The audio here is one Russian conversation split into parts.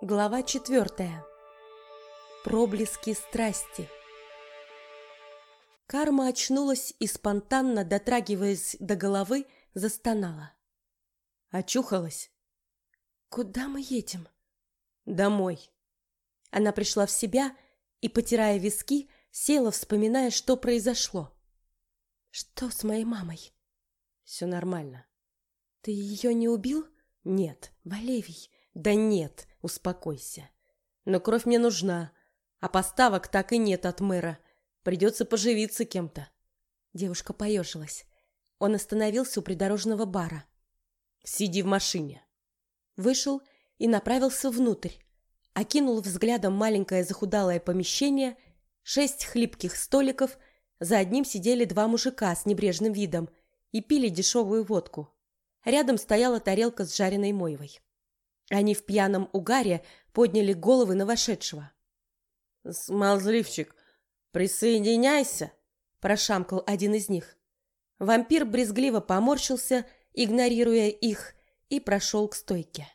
Глава четвертая. Проблески страсти. Карма очнулась и спонтанно, дотрагиваясь до головы, застонала. Очухалась. «Куда мы едем?» «Домой». Она пришла в себя и, потирая виски, села, вспоминая, что произошло. «Что с моей мамой?» «Все нормально». «Ты ее не убил?» «Нет, Валевий». «Да нет, успокойся. Но кровь мне нужна, а поставок так и нет от мэра. Придется поживиться кем-то». Девушка поежилась. Он остановился у придорожного бара. «Сиди в машине». Вышел и направился внутрь. Окинул взглядом маленькое захудалое помещение, шесть хлипких столиков, за одним сидели два мужика с небрежным видом и пили дешевую водку. Рядом стояла тарелка с жареной мойвой. Они в пьяном угаре подняли головы на вошедшего. «Смазливчик, присоединяйся!» – прошамкал один из них. Вампир брезгливо поморщился, игнорируя их, и прошел к стойке.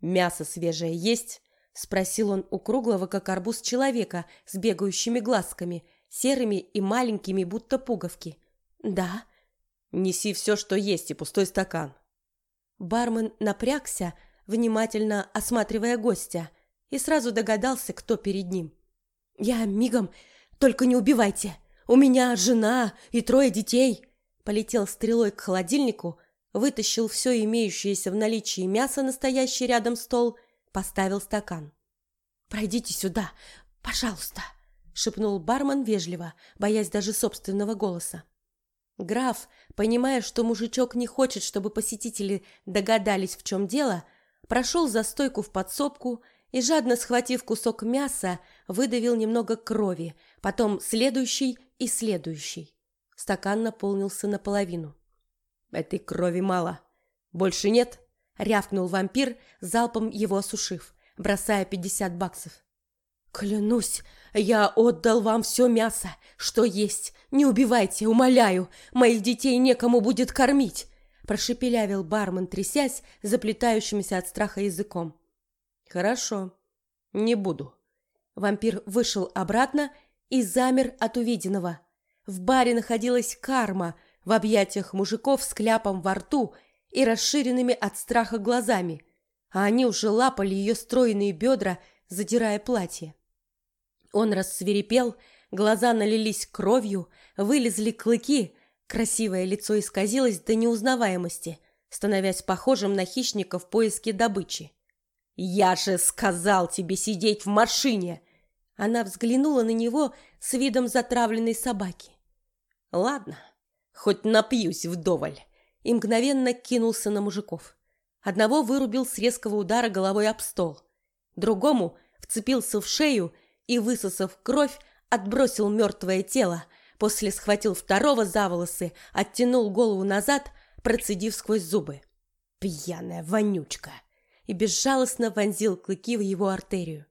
«Мясо свежее есть?» – спросил он у круглого, как арбуз человека, с бегающими глазками, серыми и маленькими, будто пуговки. «Да». «Неси все, что есть, и пустой стакан». Бармен напрягся, внимательно осматривая гостя, и сразу догадался, кто перед ним. «Я мигом, только не убивайте! У меня жена и трое детей!» Полетел стрелой к холодильнику, вытащил все имеющееся в наличии мясо, настоящий рядом стол, поставил стакан. «Пройдите сюда, пожалуйста!» — шепнул бармен вежливо, боясь даже собственного голоса. Граф, понимая, что мужичок не хочет, чтобы посетители догадались, в чем дело, прошел за стойку в подсобку и, жадно схватив кусок мяса, выдавил немного крови, потом следующий и следующий. Стакан наполнился наполовину. «Этой крови мало. Больше нет?» — рявкнул вампир, залпом его осушив, бросая пятьдесят баксов. «Клянусь, я отдал вам все мясо, что есть. Не убивайте, умоляю, моих детей некому будет кормить прошепелявил бармен, трясясь заплетающимся от страха языком. Хорошо, не буду. Вампир вышел обратно и замер от увиденного. В баре находилась карма в объятиях мужиков с кляпом во рту и расширенными от страха глазами, а они уже лапали ее стройные бедра, задирая платье. Он рассверепел, глаза налились кровью, вылезли клыки, Красивое лицо исказилось до неузнаваемости, становясь похожим на хищника в поиске добычи. «Я же сказал тебе сидеть в машине!» Она взглянула на него с видом затравленной собаки. «Ладно, хоть напьюсь вдоволь!» И мгновенно кинулся на мужиков. Одного вырубил с резкого удара головой об стол. Другому вцепился в шею и, высосав кровь, отбросил мертвое тело, После схватил второго за волосы, оттянул голову назад, процедив сквозь зубы. Пьяная вонючка! И безжалостно вонзил клыки в его артерию.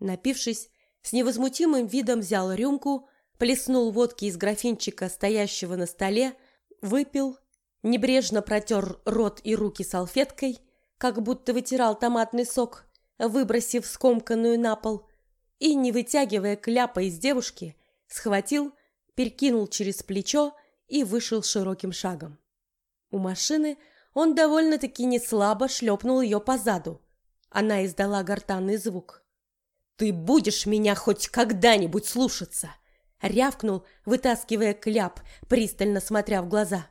Напившись, с невозмутимым видом взял рюмку, плеснул водки из графинчика, стоящего на столе, выпил, небрежно протер рот и руки салфеткой, как будто вытирал томатный сок, выбросив скомканную на пол, и, не вытягивая кляпа из девушки, схватил, перекинул через плечо и вышел широким шагом. У машины он довольно-таки неслабо шлепнул ее по заду. Она издала гортанный звук. «Ты будешь меня хоть когда-нибудь слушаться!» Рявкнул, вытаскивая кляп, пристально смотря в глаза.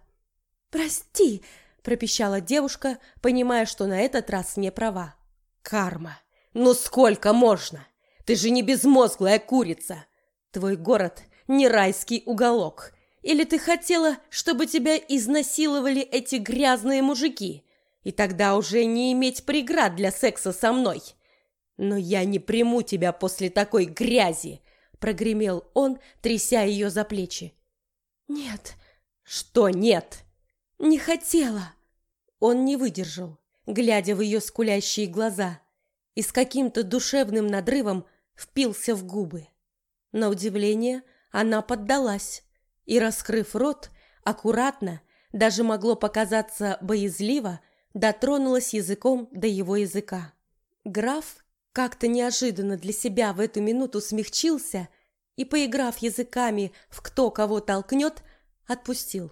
«Прости!» – пропищала девушка, понимая, что на этот раз не права. «Карма! Ну сколько можно? Ты же не безмозглая курица! Твой город не райский уголок. Или ты хотела, чтобы тебя изнасиловали эти грязные мужики, и тогда уже не иметь преград для секса со мной? Но я не приму тебя после такой грязи, прогремел он, тряся ее за плечи. Нет. Что нет? Не хотела. Он не выдержал, глядя в ее скулящие глаза, и с каким-то душевным надрывом впился в губы. На удивление, она поддалась и, раскрыв рот, аккуратно, даже могло показаться боязливо, дотронулась языком до его языка. Граф как-то неожиданно для себя в эту минуту смягчился и, поиграв языками в кто кого толкнет, отпустил.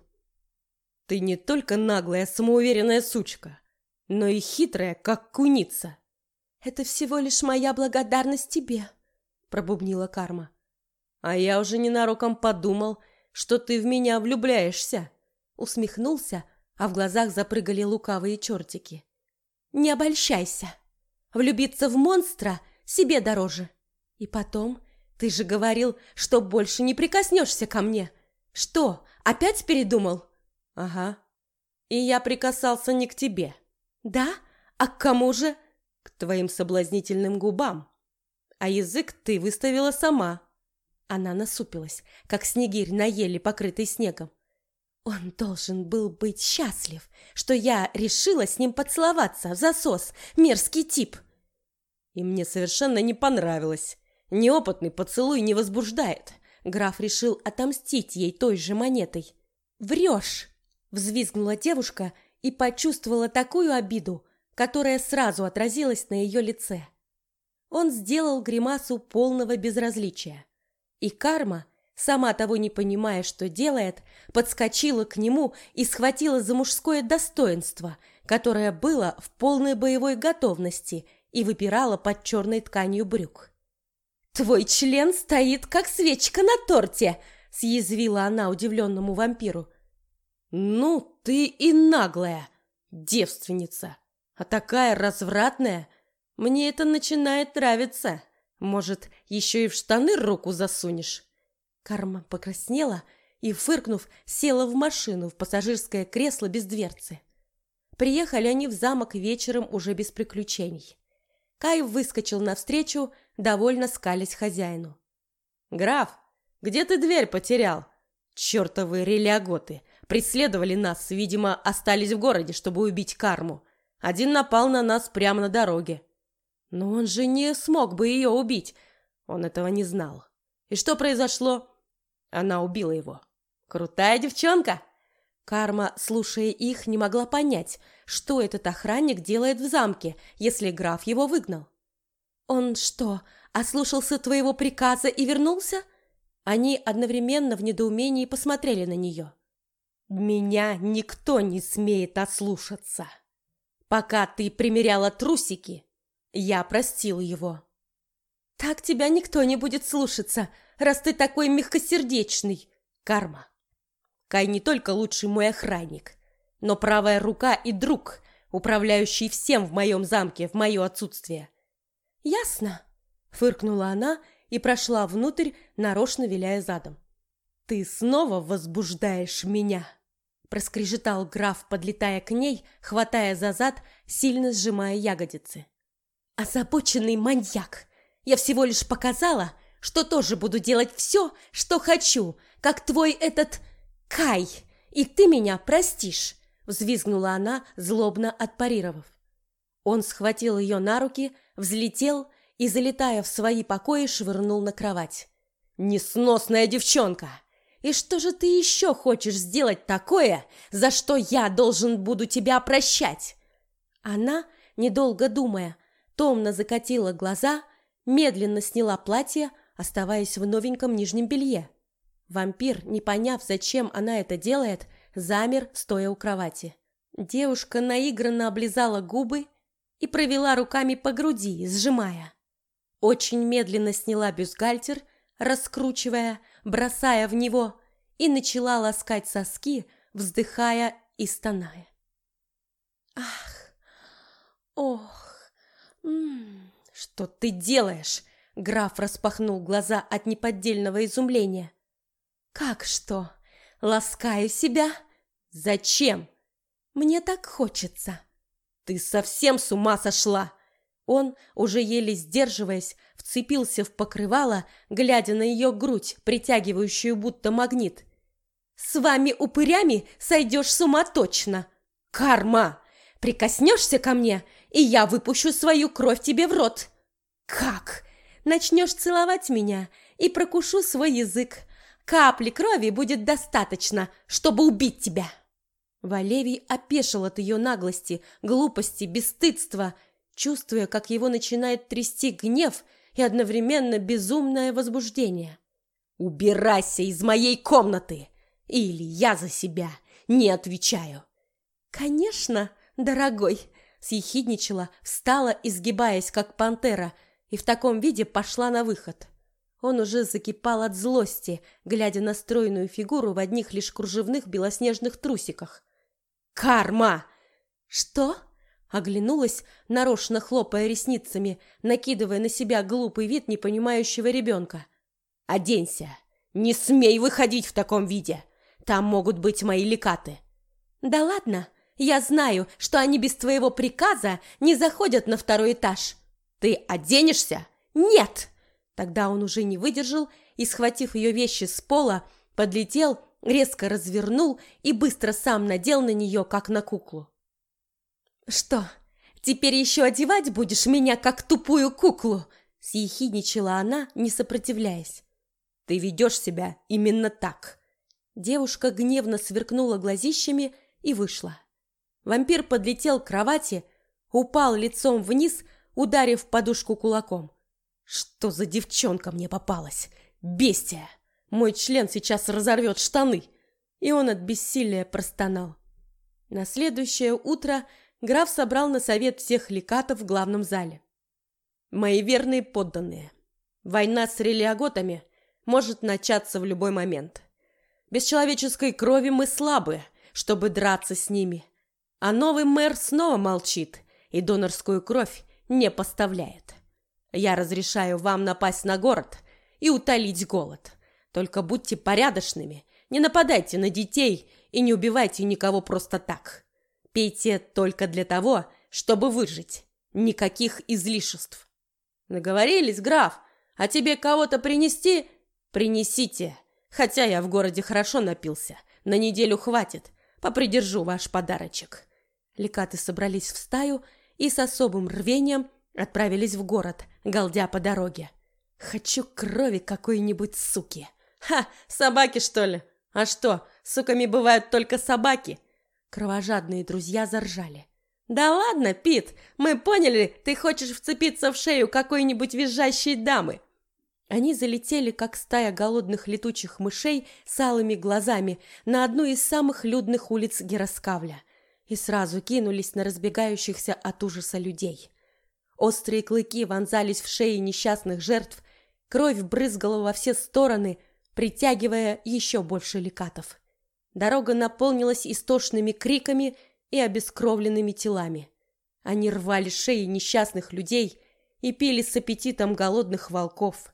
«Ты не только наглая, самоуверенная сучка, но и хитрая, как куница». «Это всего лишь моя благодарность тебе», — пробубнила карма. «А я уже ненароком подумал, что ты в меня влюбляешься», — усмехнулся, а в глазах запрыгали лукавые чертики. «Не обольщайся. Влюбиться в монстра себе дороже. И потом, ты же говорил, что больше не прикоснешься ко мне. Что, опять передумал?» «Ага. И я прикасался не к тебе». «Да? А к кому же?» «К твоим соблазнительным губам. А язык ты выставила сама». Она насупилась, как снегирь на еле, покрытый снегом. Он должен был быть счастлив, что я решила с ним поцеловаться в засос, мерзкий тип. И мне совершенно не понравилось. Неопытный поцелуй не возбуждает. Граф решил отомстить ей той же монетой. «Врешь!» — взвизгнула девушка и почувствовала такую обиду, которая сразу отразилась на ее лице. Он сделал гримасу полного безразличия. И карма сама того не понимая, что делает, подскочила к нему и схватила за мужское достоинство, которое было в полной боевой готовности и выпирало под черной тканью брюк. «Твой член стоит, как свечка на торте!» — съязвила она удивленному вампиру. «Ну, ты и наглая, девственница, а такая развратная! Мне это начинает нравиться. Может, еще и в штаны руку засунешь?» Карма покраснела и, фыркнув, села в машину в пассажирское кресло без дверцы. Приехали они в замок вечером уже без приключений. Кай выскочил навстречу, довольно скалясь хозяину. «Граф, где ты дверь потерял? Чертовы релиаготы! Преследовали нас, видимо, остались в городе, чтобы убить карму. Один напал на нас прямо на дороге. Но он же не смог бы ее убить. Он этого не знал. И что произошло? Она убила его. Крутая девчонка. Карма, слушая их, не могла понять, что этот охранник делает в замке, если граф его выгнал. Он что, ослушался твоего приказа и вернулся? Они одновременно в недоумении посмотрели на нее. Меня никто не смеет ослушаться. Пока ты примеряла трусики, я простил его. Так тебя никто не будет слушаться, раз ты такой мягкосердечный. Карма. Кай не только лучший мой охранник, но правая рука и друг, управляющий всем в моем замке в мое отсутствие. Ясно, фыркнула она и прошла внутрь, нарочно виляя задом. Ты снова возбуждаешь меня, проскрежетал граф, подлетая к ней, хватая за зад, сильно сжимая ягодицы. Озабоченный маньяк. Я всего лишь показала, что тоже буду делать все, что хочу, как твой этот Кай, и ты меня простишь, взвизгнула она, злобно отпарировав. Он схватил ее на руки, взлетел и, залетая в свои покои, швырнул на кровать. «Несносная девчонка! И что же ты еще хочешь сделать такое, за что я должен буду тебя прощать?» Она, недолго думая, томно закатила глаза медленно сняла платье, оставаясь в новеньком нижнем белье. Вампир, не поняв, зачем она это делает, замер, стоя у кровати. Девушка наигранно облизала губы и провела руками по груди, сжимая. Очень медленно сняла бюстгальтер, раскручивая, бросая в него, и начала ласкать соски, вздыхая и стоная. Ах, ох. «Что ты делаешь?» Граф распахнул глаза от неподдельного изумления. «Как что? Ласкаю себя? Зачем? Мне так хочется». «Ты совсем с ума сошла!» Он, уже еле сдерживаясь, вцепился в покрывало, глядя на ее грудь, притягивающую будто магнит. «С вами упырями сойдешь с ума точно! Карма! Прикоснешься ко мне, и я выпущу свою кровь тебе в рот. Как? Начнешь целовать меня и прокушу свой язык. Капли крови будет достаточно, чтобы убить тебя. Валевий опешил от ее наглости, глупости, бесстыдства. чувствуя, как его начинает трясти гнев и одновременно безумное возбуждение. «Убирайся из моей комнаты! Или я за себя не отвечаю!» «Конечно, дорогой!» — съехидничала, встала, изгибаясь, как пантера, и в таком виде пошла на выход. Он уже закипал от злости, глядя на стройную фигуру в одних лишь кружевных белоснежных трусиках. «Карма!» «Что?» Оглянулась, нарочно хлопая ресницами, накидывая на себя глупый вид непонимающего ребенка. «Оденься! Не смей выходить в таком виде! Там могут быть мои лекаты!» «Да ладно! Я знаю, что они без твоего приказа не заходят на второй этаж!» «Ты оденешься?» «Нет!» Тогда он уже не выдержал и, схватив ее вещи с пола, подлетел, резко развернул и быстро сам надел на нее, как на куклу. «Что, теперь еще одевать будешь меня, как тупую куклу?» съехидничала она, не сопротивляясь. «Ты ведешь себя именно так!» Девушка гневно сверкнула глазищами и вышла. Вампир подлетел к кровати, упал лицом вниз, ударив подушку кулаком. «Что за девчонка мне попалась? Бестия! Мой член сейчас разорвет штаны!» И он от бессилия простонал. На следующее утро граф собрал на совет всех лекатов в главном зале. «Мои верные подданные, война с релиаготами может начаться в любой момент. Без человеческой крови мы слабы, чтобы драться с ними. А новый мэр снова молчит и донорскую кровь не поставляет. Я разрешаю вам напасть на город и утолить голод. Только будьте порядочными, не нападайте на детей и не убивайте никого просто так. Пейте только для того, чтобы выжить. Никаких излишеств. Наговорились, граф? А тебе кого-то принести? Принесите. Хотя я в городе хорошо напился. На неделю хватит. Попридержу ваш подарочек. Лекаты собрались в стаю и с особым рвением отправились в город, галдя по дороге. Хочу крови какой-нибудь суки. Ха, собаки, что ли? А что, суками бывают только собаки? Кровожадные друзья заржали. «Да ладно, Пит, мы поняли, ты хочешь вцепиться в шею какой-нибудь визжащей дамы!» Они залетели, как стая голодных летучих мышей с алыми глазами, на одну из самых людных улиц Героскавля и сразу кинулись на разбегающихся от ужаса людей. Острые клыки вонзались в шеи несчастных жертв, кровь брызгала во все стороны, притягивая еще больше лекатов. Дорога наполнилась истошными криками и обескровленными телами. Они рвали шеи несчастных людей и пили с аппетитом голодных волков.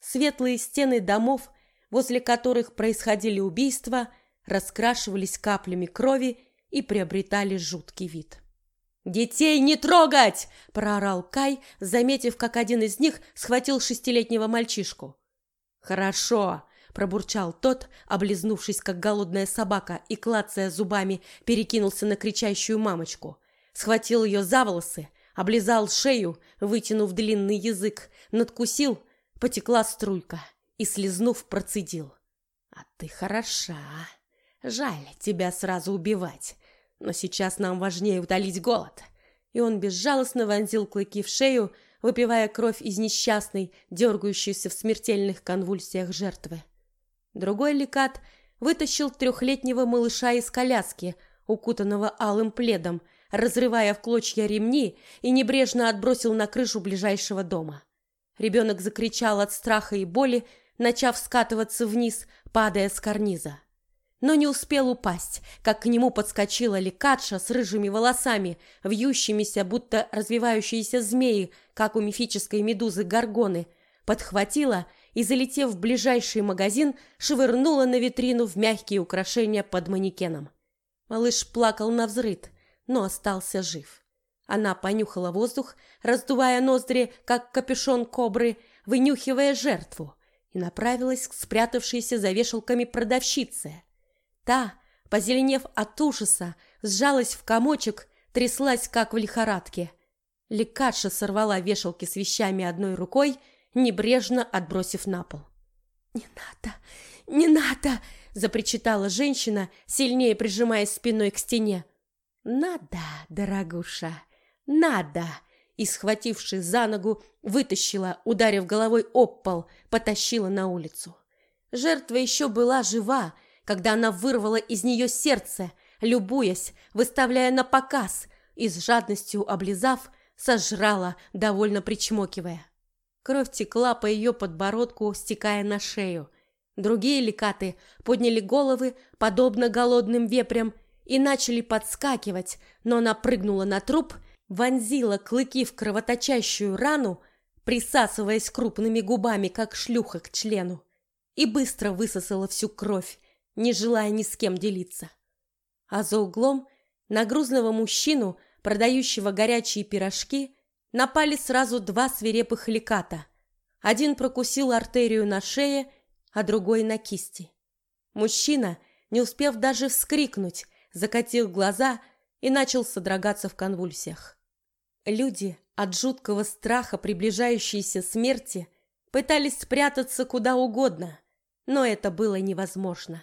Светлые стены домов, возле которых происходили убийства, раскрашивались каплями крови и приобретали жуткий вид. «Детей не трогать!» – проорал Кай, заметив, как один из них схватил шестилетнего мальчишку. «Хорошо!» пробурчал тот, облизнувшись, как голодная собака, и, клацая зубами, перекинулся на кричащую мамочку. Схватил ее за волосы, облизал шею, вытянув длинный язык, надкусил, потекла струйка и, слезнув, процедил. «А ты хороша. Жаль тебя сразу убивать, но сейчас нам важнее утолить голод». И он безжалостно вонзил клыки в шею, выпивая кровь из несчастной, дергающейся в смертельных конвульсиях жертвы. Другой лекат вытащил трехлетнего малыша из коляски, укутанного алым пледом, разрывая в клочья ремни и небрежно отбросил на крышу ближайшего дома. Ребенок закричал от страха и боли, начав скатываться вниз, падая с карниза. Но не успел упасть, как к нему подскочила лекатша с рыжими волосами, вьющимися, будто развивающиеся змеи, как у мифической медузы Горгоны, подхватила и, залетев в ближайший магазин, швырнула на витрину в мягкие украшения под манекеном. Малыш плакал на взрыд, но остался жив. Она понюхала воздух, раздувая ноздри, как капюшон кобры, вынюхивая жертву, и направилась к спрятавшейся за вешалками продавщице. Та, позеленев от ужаса, сжалась в комочек, тряслась, как в лихорадке. Лекарша сорвала вешалки с вещами одной рукой небрежно отбросив на пол. «Не надо! Не надо!» – запричитала женщина, сильнее прижимаясь спиной к стене. «Надо, дорогуша, надо!» и, схвативши за ногу, вытащила, ударив головой об пол, потащила на улицу. Жертва еще была жива, когда она вырвала из нее сердце, любуясь, выставляя на показ, и с жадностью облизав, сожрала, довольно причмокивая. Кровь текла по ее подбородку, стекая на шею. Другие лекаты подняли головы, подобно голодным вепрям, и начали подскакивать, но она прыгнула на труп, вонзила клыки в кровоточащую рану, присасываясь крупными губами, как шлюха к члену, и быстро высосала всю кровь, не желая ни с кем делиться. А за углом на грузного мужчину, продающего горячие пирожки, напали сразу два свирепых леката. Один прокусил артерию на шее, а другой на кисти. Мужчина, не успев даже вскрикнуть, закатил глаза и начал содрогаться в конвульсиях. Люди от жуткого страха приближающейся смерти пытались спрятаться куда угодно, но это было невозможно.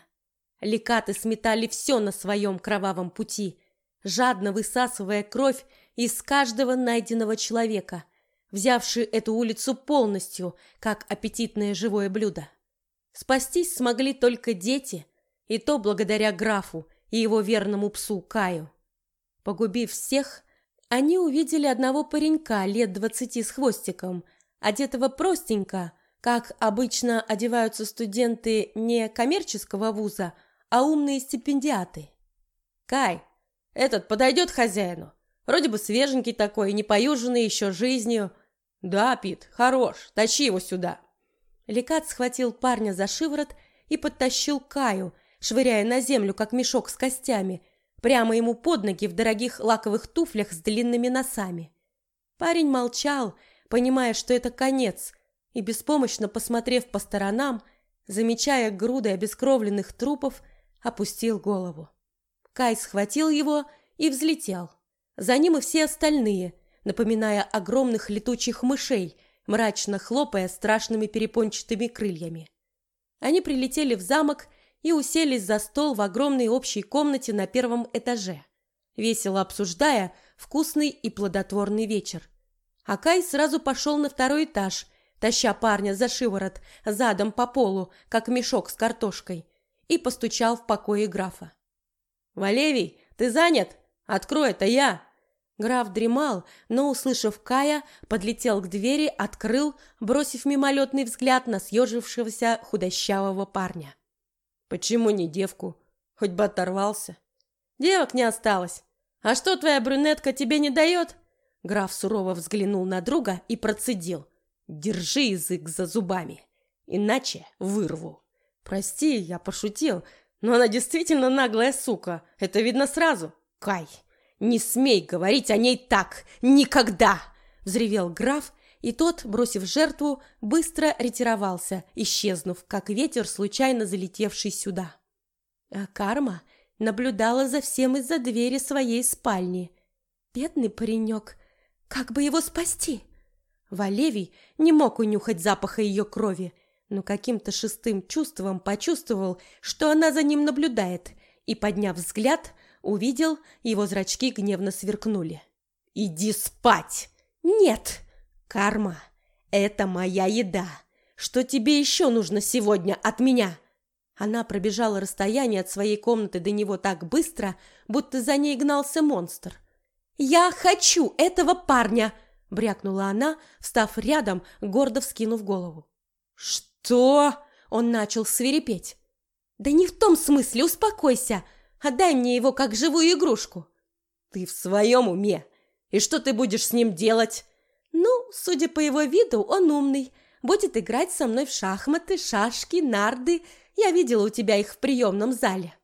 Лекаты сметали все на своем кровавом пути, жадно высасывая кровь из каждого найденного человека, взявший эту улицу полностью, как аппетитное живое блюдо. Спастись смогли только дети, и то благодаря графу и его верному псу Каю. Погубив всех, они увидели одного паренька лет двадцати с хвостиком, одетого простенько, как обычно одеваются студенты не коммерческого вуза, а умные стипендиаты. «Кай, этот подойдет хозяину? Вроде бы свеженький такой, не поюженный еще жизнью». «Да, Пит, хорош, тащи его сюда». Лекат схватил парня за шиворот и подтащил Каю, швыряя на землю, как мешок с костями, прямо ему под ноги в дорогих лаковых туфлях с длинными носами. Парень молчал, понимая, что это конец, и беспомощно посмотрев по сторонам, замечая груды обескровленных трупов, опустил голову. Кай схватил его и взлетел. За ним и все остальные, напоминая огромных летучих мышей, мрачно хлопая страшными перепончатыми крыльями. Они прилетели в замок и уселись за стол в огромной общей комнате на первом этаже, весело обсуждая вкусный и плодотворный вечер. А Кай сразу пошел на второй этаж, таща парня за шиворот, задом по полу, как мешок с картошкой, и постучал в покое графа. «Валевий, ты занят? Открой, это я!» Граф дремал, но, услышав Кая, подлетел к двери, открыл, бросив мимолетный взгляд на съежившегося худощавого парня. Почему не девку? Хоть бы оторвался. Девок не осталось. А что твоя брюнетка тебе не дает? Граф сурово взглянул на друга и процедил. Держи язык за зубами, иначе вырву. Прости, я пошутил, но она действительно наглая сука. Это видно сразу. Кай, не смей говорить о ней так. Никогда! Взревел граф и тот, бросив жертву, быстро ретировался, исчезнув, как ветер, случайно залетевший сюда. А карма наблюдала за всем из-за двери своей спальни. Бедный паренек, как бы его спасти? Валевий не мог унюхать запаха ее крови, но каким-то шестым чувством почувствовал, что она за ним наблюдает, и, подняв взгляд, увидел, его зрачки гневно сверкнули. «Иди спать!» «Нет!» «Карма, это моя еда. Что тебе еще нужно сегодня от меня?» Она пробежала расстояние от своей комнаты до него так быстро, будто за ней гнался монстр. «Я хочу этого парня!» — брякнула она, встав рядом, гордо вскинув голову. «Что?» — он начал свирепеть. «Да не в том смысле, успокойся! Отдай мне его как живую игрушку!» «Ты в своем уме? И что ты будешь с ним делать?» Ну, судя по его виду, он умный. Будет играть со мной в шахматы, шашки, нарды. Я видела у тебя их в приемном зале.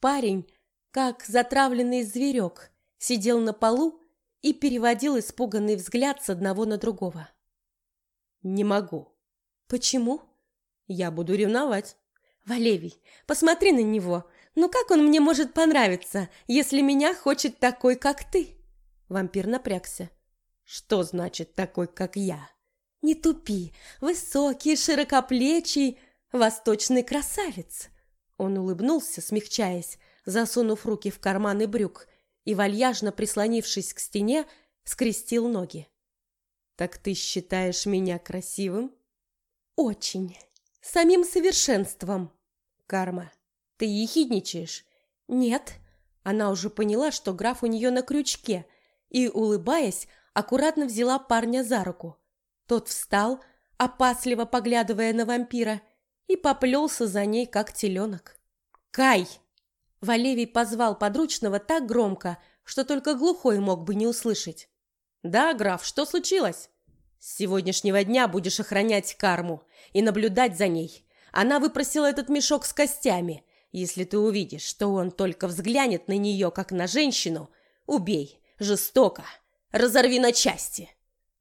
Парень, как затравленный зверек, сидел на полу и переводил испуганный взгляд с одного на другого. Не могу. Почему? Я буду ревновать. Валевий, посмотри на него. Ну как он мне может понравиться, если меня хочет такой, как ты? Вампир напрягся. Что значит такой, как я? Не тупи, высокий, широкоплечий, восточный красавец. Он улыбнулся, смягчаясь, засунув руки в карманы брюк и, вальяжно прислонившись к стене, скрестил ноги. «Так ты считаешь меня красивым?» «Очень. Самим совершенством». «Карма, ты ехидничаешь?» «Нет». Она уже поняла, что граф у нее на крючке, и, улыбаясь, аккуратно взяла парня за руку. Тот встал, опасливо поглядывая на вампира, и поплелся за ней, как теленок. «Кай!» Валевий позвал подручного так громко, что только глухой мог бы не услышать. «Да, граф, что случилось?» «С сегодняшнего дня будешь охранять карму и наблюдать за ней. Она выпросила этот мешок с костями. Если ты увидишь, что он только взглянет на нее, как на женщину, убей, жестоко, разорви на части».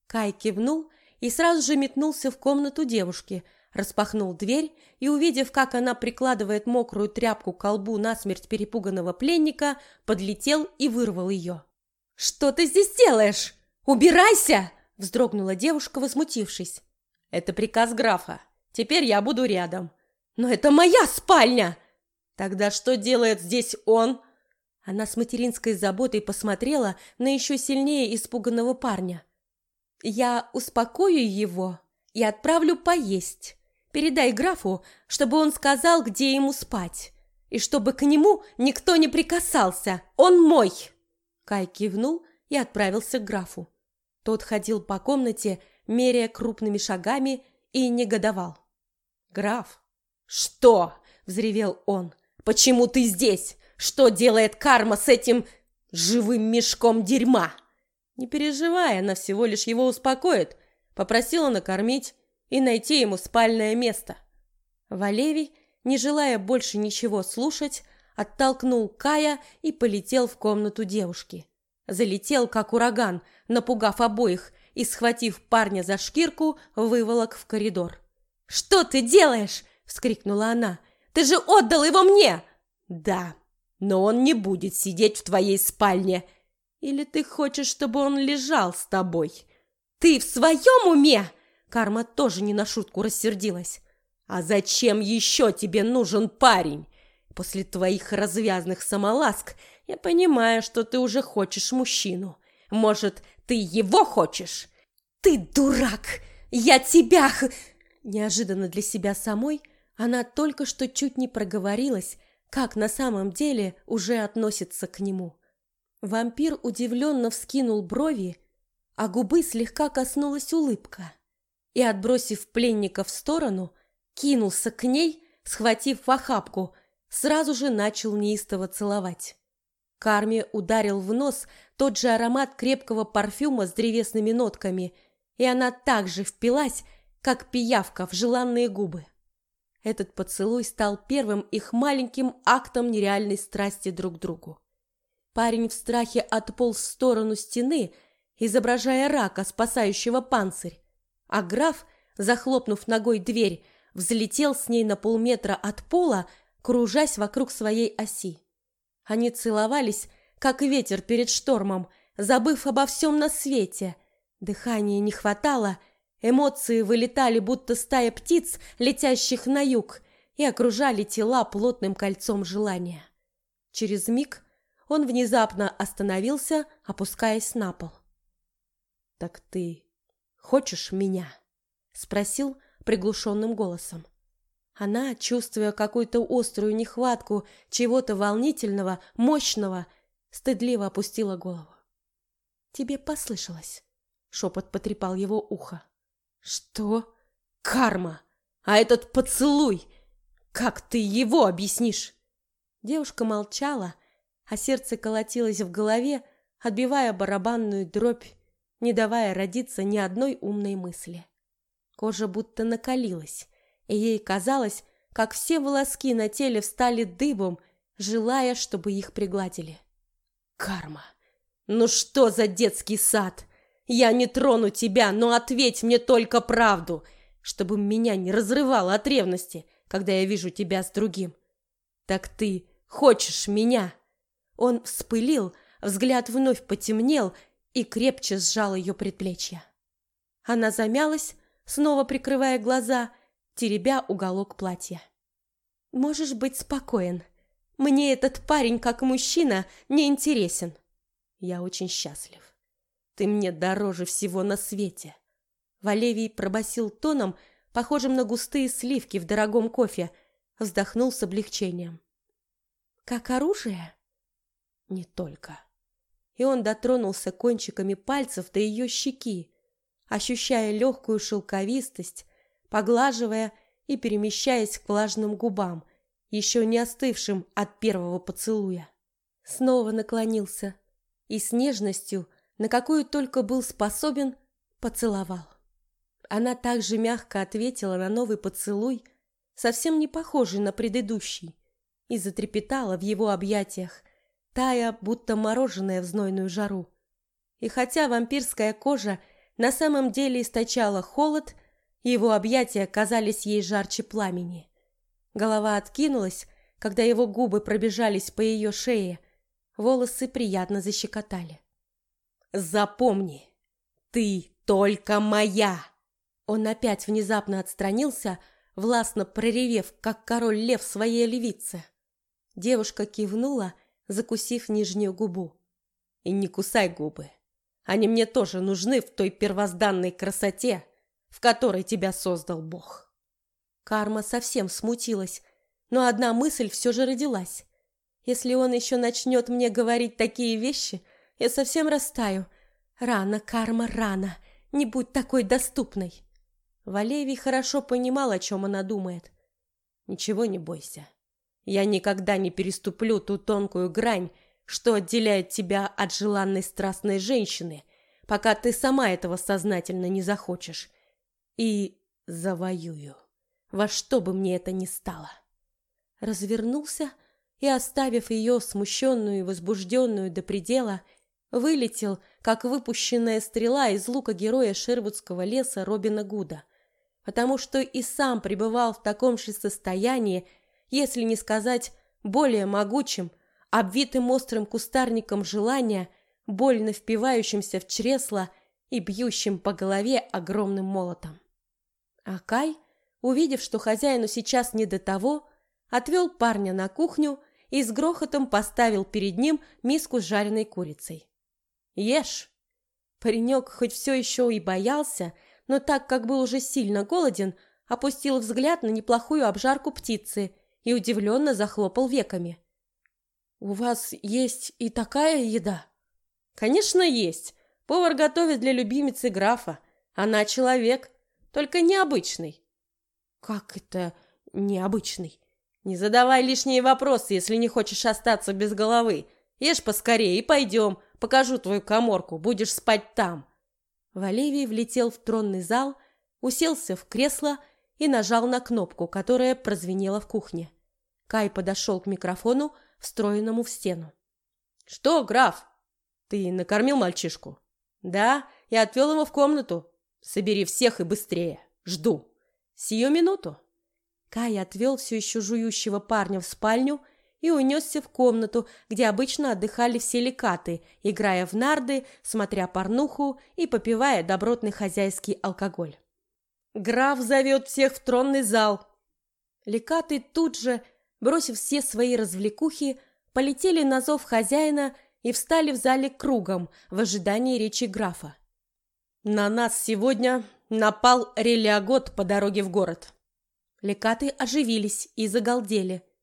Кай кивнул и сразу же метнулся в комнату девушки, распахнул дверь и, увидев, как она прикладывает мокрую тряпку к колбу насмерть перепуганного пленника, подлетел и вырвал ее. «Что ты здесь делаешь? Убирайся!» – вздрогнула девушка, возмутившись. «Это приказ графа. Теперь я буду рядом». «Но это моя спальня!» «Тогда что делает здесь он?» Она с материнской заботой посмотрела на еще сильнее испуганного парня. «Я успокою его и отправлю поесть. Передай графу, чтобы он сказал, где ему спать, и чтобы к нему никто не прикасался. Он мой!» Кай кивнул и отправился к графу. Тот ходил по комнате, меряя крупными шагами, и негодовал. «Граф!» «Что?» – взревел он. «Почему ты здесь? Что делает карма с этим живым мешком дерьма?» Не переживай, она всего лишь его успокоит. Попросила накормить и найти ему спальное место. Валевий, не желая больше ничего слушать, оттолкнул Кая и полетел в комнату девушки. Залетел, как ураган, напугав обоих и, схватив парня за шкирку, выволок в коридор. «Что ты делаешь?» – вскрикнула она. «Ты же отдал его мне!» «Да, но он не будет сидеть в твоей спальне. Или ты хочешь, чтобы он лежал с тобой?» «Ты в своем уме?» Карма тоже не на шутку рассердилась. «А зачем еще тебе нужен парень? После твоих развязных самоласк я понимаю, что ты уже хочешь мужчину. Может, ты его хочешь?» «Ты дурак! Я тебя...» Неожиданно для себя самой она только что чуть не проговорилась, как на самом деле уже относится к нему. Вампир удивленно вскинул брови, а губы слегка коснулась улыбка. И, отбросив пленника в сторону, кинулся к ней, схватив в охапку, сразу же начал неистово целовать. Карме ударил в нос тот же аромат крепкого парфюма с древесными нотками, и она также впилась, как пиявка в желанные губы. Этот поцелуй стал первым их маленьким актом нереальной страсти друг к другу. Парень в страхе отполз в сторону стены, изображая рака, спасающего панцирь, а граф, захлопнув ногой дверь, взлетел с ней на полметра от пола, кружась вокруг своей оси. Они целовались, как ветер перед штормом, забыв обо всем на свете. Дыхания не хватало, эмоции вылетали, будто стая птиц, летящих на юг, и окружали тела плотным кольцом желания. Через миг он внезапно остановился, опускаясь на пол. «Так ты хочешь меня?» — спросил приглушенным голосом. Она, чувствуя какую-то острую нехватку чего-то волнительного, мощного, стыдливо опустила голову. «Тебе послышалось?» — шепот потрепал его ухо. «Что? Карма! А этот поцелуй! Как ты его объяснишь?» Девушка молчала, а сердце колотилось в голове, отбивая барабанную дробь не давая родиться ни одной умной мысли. Кожа будто накалилась, и ей казалось, как все волоски на теле встали дыбом, желая, чтобы их пригладили. «Карма! Ну что за детский сад? Я не трону тебя, но ответь мне только правду, чтобы меня не разрывало от ревности, когда я вижу тебя с другим. Так ты хочешь меня?» Он вспылил, взгляд вновь потемнел, и крепче сжал ее предплечье. Она замялась, снова прикрывая глаза, теребя уголок платья. «Можешь быть спокоен. Мне этот парень, как мужчина, не интересен. Я очень счастлив. Ты мне дороже всего на свете. Валевий пробасил тоном, похожим на густые сливки в дорогом кофе, вздохнул с облегчением. Как оружие? Не только. И он дотронулся кончиками пальцев до ее щеки, ощущая легкую шелковистость, поглаживая и перемещаясь к влажным губам, еще не остывшим от первого поцелуя. Снова наклонился и с нежностью, на какую только был способен, поцеловал. Она также мягко ответила на новый поцелуй, совсем не похожий на предыдущий, и затрепетала в его объятиях, тая, будто мороженое в знойную жару. И хотя вампирская кожа на самом деле источала холод, его объятия казались ей жарче пламени. Голова откинулась, когда его губы пробежались по ее шее, волосы приятно защекотали. «Запомни, ты только моя!» Он опять внезапно отстранился, властно проревев, как король лев своей левице. Девушка кивнула, закусив нижнюю губу. «И не кусай губы. Они мне тоже нужны в той первозданной красоте, в которой тебя создал Бог». Карма совсем смутилась, но одна мысль все же родилась. Если он еще начнет мне говорить такие вещи, я совсем растаю. Рано, Карма, рано. Не будь такой доступной. Валевий хорошо понимал, о чем она думает. Ничего не бойся. Я никогда не переступлю ту тонкую грань, что отделяет тебя от желанной страстной женщины, пока ты сама этого сознательно не захочешь. И завоюю, во что бы мне это ни стало. Развернулся и, оставив ее смущенную и возбужденную до предела, вылетел, как выпущенная стрела из лука героя Шервудского леса Робина Гуда — потому что и сам пребывал в таком же состоянии, если не сказать более могучим, обвитым острым кустарником желания, больно впивающимся в чресло и бьющим по голове огромным молотом. А Кай, увидев, что хозяину сейчас не до того, отвел парня на кухню и с грохотом поставил перед ним миску с жареной курицей. «Ешь!» Паренек хоть все еще и боялся, но так как был уже сильно голоден, опустил взгляд на неплохую обжарку птицы и удивленно захлопал веками. «У вас есть и такая еда?» «Конечно, есть. Повар готовит для любимицы графа. Она человек, только необычный». «Как это необычный?» «Не задавай лишние вопросы, если не хочешь остаться без головы. Ешь поскорее и пойдем, покажу твою коморку, будешь спать там». Валевий влетел в тронный зал, уселся в кресло и нажал на кнопку, которая прозвенела в кухне. Кай подошел к микрофону, встроенному в стену. «Что, граф? Ты накормил мальчишку?» «Да, я отвел его в комнату. Собери всех и быстрее. Жду. Сию минуту». Кай отвел все еще жующего парня в спальню и унесся в комнату, где обычно отдыхали все лекаты, играя в нарды, смотря порнуху и попивая добротный хозяйский алкоголь. «Граф зовет всех в тронный зал!» Лекаты тут же, бросив все свои развлекухи, полетели на зов хозяина и встали в зале кругом в ожидании речи графа. «На нас сегодня напал релиагот по дороге в город». Лекаты оживились и загалдели –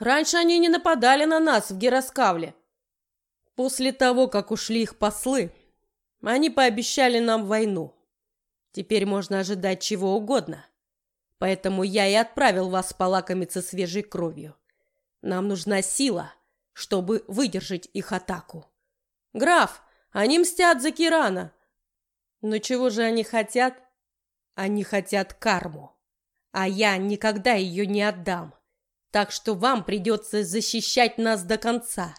Раньше они не нападали на нас в Героскавле. После того, как ушли их послы, они пообещали нам войну. Теперь можно ожидать чего угодно. Поэтому я и отправил вас полакомиться свежей кровью. Нам нужна сила, чтобы выдержать их атаку. Граф, они мстят за Кирана. Но чего же они хотят? Они хотят карму. А я никогда ее не отдам. Так что вам придется защищать нас до конца,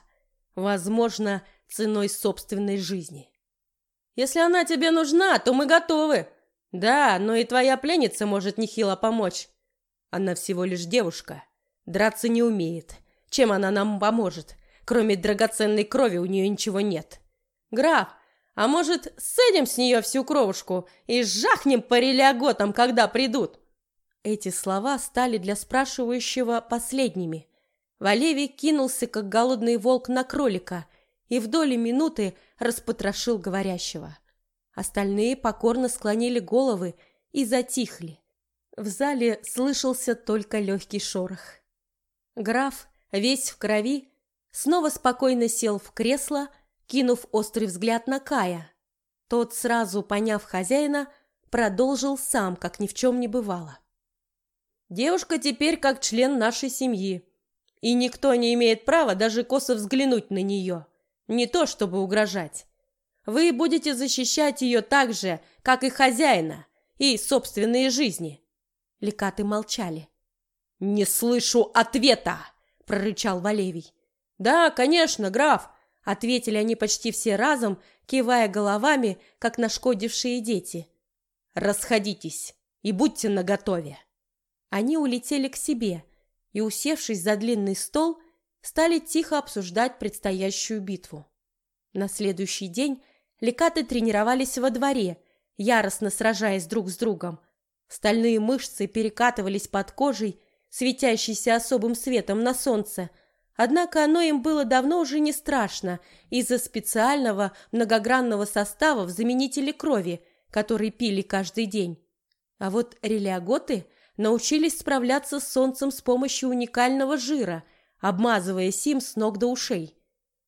возможно, ценой собственной жизни. Если она тебе нужна, то мы готовы. Да, но и твоя пленница может нехило помочь. Она всего лишь девушка, драться не умеет. Чем она нам поможет? Кроме драгоценной крови у нее ничего нет. Граф, а может, садим с нее всю кровушку и жахнем по релиаготам, когда придут? Эти слова стали для спрашивающего последними. Валевий кинулся, как голодный волк, на кролика и в доли минуты распотрошил говорящего. Остальные покорно склонили головы и затихли. В зале слышался только легкий шорох. Граф, весь в крови, снова спокойно сел в кресло, кинув острый взгляд на Кая. Тот, сразу поняв хозяина, продолжил сам, как ни в чем не бывало. «Девушка теперь как член нашей семьи, и никто не имеет права даже косо взглянуть на нее, не то чтобы угрожать. Вы будете защищать ее так же, как и хозяина, и собственные жизни». Лекаты молчали. «Не слышу ответа!» — прорычал Валевий. «Да, конечно, граф!» — ответили они почти все разом, кивая головами, как нашкодившие дети. «Расходитесь и будьте наготове!» Они улетели к себе и, усевшись за длинный стол, стали тихо обсуждать предстоящую битву. На следующий день лекаты тренировались во дворе, яростно сражаясь друг с другом. Стальные мышцы перекатывались под кожей, светящейся особым светом на солнце, однако оно им было давно уже не страшно из-за специального многогранного состава в заменителе крови, который пили каждый день. А вот релиаготы научились справляться с солнцем с помощью уникального жира, обмазывая сим с ног до ушей.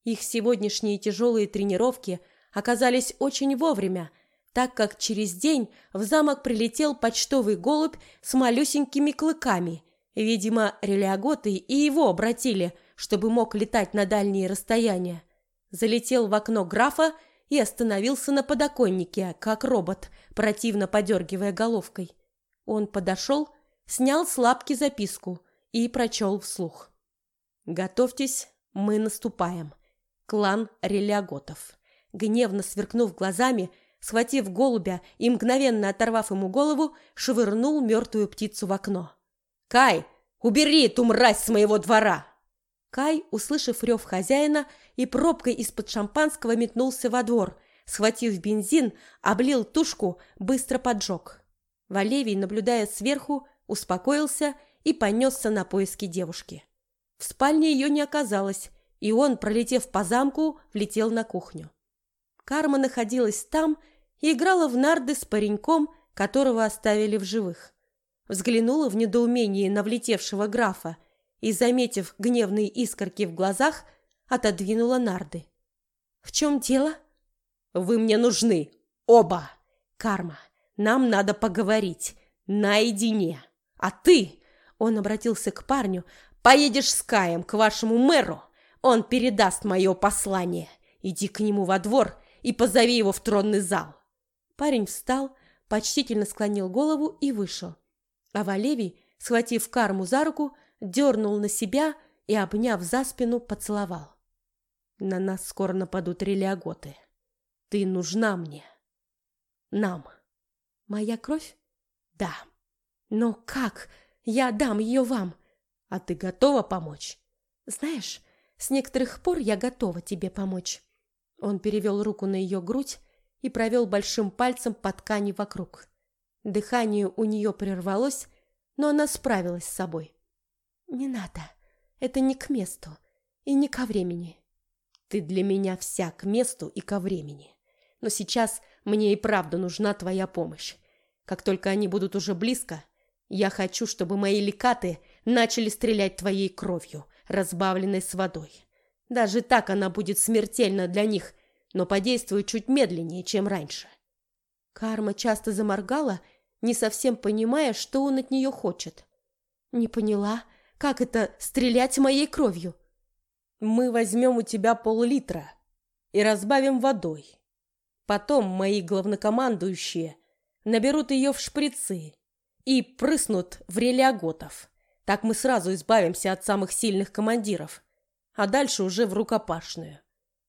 Их сегодняшние тяжелые тренировки оказались очень вовремя, так как через день в замок прилетел почтовый голубь с малюсенькими клыками. Видимо, релиаготы и его обратили, чтобы мог летать на дальние расстояния. Залетел в окно графа и остановился на подоконнике, как робот, противно подергивая головкой. Он подошел, снял с лапки записку и прочел вслух. «Готовьтесь, мы наступаем клан Релиаготов. Гневно сверкнув глазами, схватив голубя и мгновенно оторвав ему голову, швырнул мертвую птицу в окно. «Кай, убери эту мразь с моего двора!» Кай, услышав рев хозяина и пробкой из-под шампанского метнулся во двор, схватив бензин, облил тушку, быстро поджег. Валевий, наблюдая сверху, успокоился и понесся на поиски девушки. В спальне ее не оказалось, и он, пролетев по замку, влетел на кухню. Карма находилась там и играла в нарды с пареньком, которого оставили в живых. Взглянула в недоумении на влетевшего графа и, заметив гневные искорки в глазах, отодвинула нарды. «В чем дело?» «Вы мне нужны, оба! Карма, нам надо поговорить, наедине. А ты...» Он обратился к парню. «Поедешь с Каем к вашему мэру он передаст мое послание. Иди к нему во двор и позови его в тронный зал. Парень встал, почтительно склонил голову и вышел. А Валевий, схватив карму за руку, дернул на себя и, обняв за спину, поцеловал. На нас скоро нападут релиаготы. Ты нужна мне. Нам. Моя кровь? Да. Но как? Я дам ее вам. А ты готова помочь? Знаешь, с некоторых пор я готова тебе помочь. Он перевел руку на ее грудь и провел большим пальцем по ткани вокруг. Дыхание у нее прервалось, но она справилась с собой. Не надо. Это не к месту и не ко времени. Ты для меня вся к месту и ко времени. Но сейчас мне и правда нужна твоя помощь. Как только они будут уже близко, я хочу, чтобы мои лекаты начали стрелять твоей кровью, разбавленной с водой. Даже так она будет смертельна для них, но подействует чуть медленнее, чем раньше. Карма часто заморгала, не совсем понимая, что он от нее хочет. Не поняла, как это стрелять моей кровью. Мы возьмем у тебя пол-литра и разбавим водой. Потом мои главнокомандующие наберут ее в шприцы и прыснут в релиаготов. Так мы сразу избавимся от самых сильных командиров, а дальше уже в рукопашную.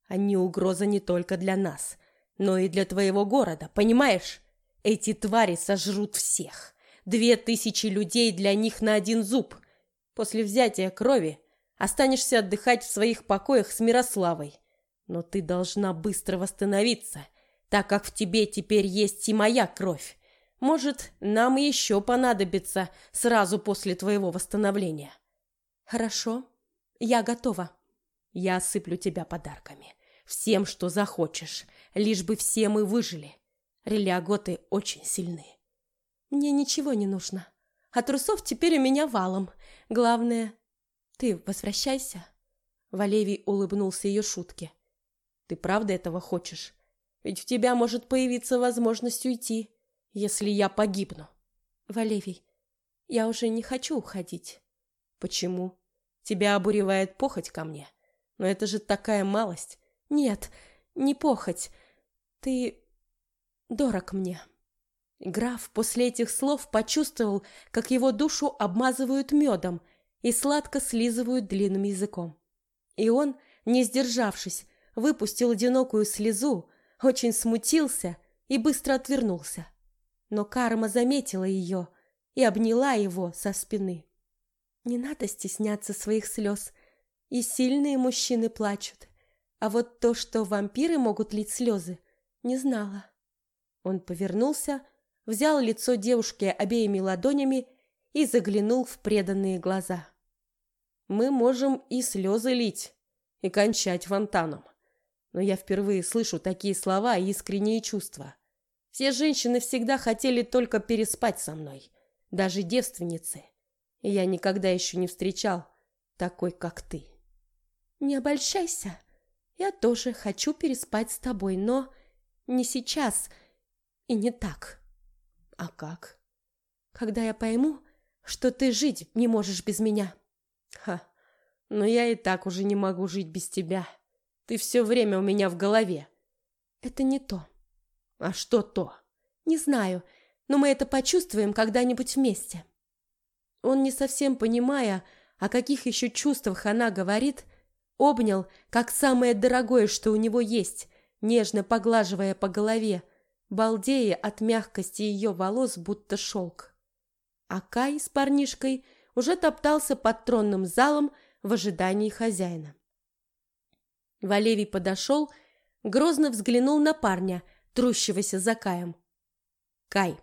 Они угроза не только для нас, но и для твоего города, понимаешь? Эти твари сожрут всех. Две тысячи людей для них на один зуб. После взятия крови останешься отдыхать в своих покоях с Мирославой. Но ты должна быстро восстановиться, так как в тебе теперь есть и моя кровь. Может, нам еще понадобится сразу после твоего восстановления. Хорошо, я готова. Я осыплю тебя подарками. всем, что захочешь, лишь бы все мы выжили. Релиаготы очень сильны. Мне ничего не нужно. А трусов теперь у меня валом. Главное, ты возвращайся. Валевий улыбнулся ее шутке. Ты правда этого хочешь? Ведь у тебя может появиться возможность уйти, если я погибну. Валевий, я уже не хочу уходить. Почему? Тебя обуревает похоть ко мне? Но это же такая малость. Нет, не похоть. Ты дорог мне. Граф после этих слов почувствовал, как его душу обмазывают медом и сладко слизывают длинным языком. И он, не сдержавшись, выпустил одинокую слезу, очень смутился и быстро отвернулся. Но карма заметила ее и обняла его со спины. Не надо стесняться своих слез, и сильные мужчины плачут. А вот то, что вампиры могут лить слезы, не знала. Он повернулся, взял лицо девушки обеими ладонями и заглянул в преданные глаза. «Мы можем и слезы лить, и кончать фонтаном. Но я впервые слышу такие слова и искренние чувства. Все женщины всегда хотели только переспать со мной, даже девственницы. И я никогда еще не встречал такой, как ты». «Не обольщайся. Я тоже хочу переспать с тобой, но не сейчас и не так». «А как?» «Когда я пойму, что ты жить не можешь без меня». «Ха, но я и так уже не могу жить без тебя. Ты все время у меня в голове». «Это не то». «А что то?» «Не знаю, но мы это почувствуем когда-нибудь вместе». Он, не совсем понимая, о каких еще чувствах она говорит, обнял, как самое дорогое, что у него есть, нежно поглаживая по голове, балдея от мягкости ее волос, будто шелк. А Кай с парнишкой уже топтался под тронным залом в ожидании хозяина. Валевий подошел, грозно взглянул на парня, трущегося за Каем. «Кай,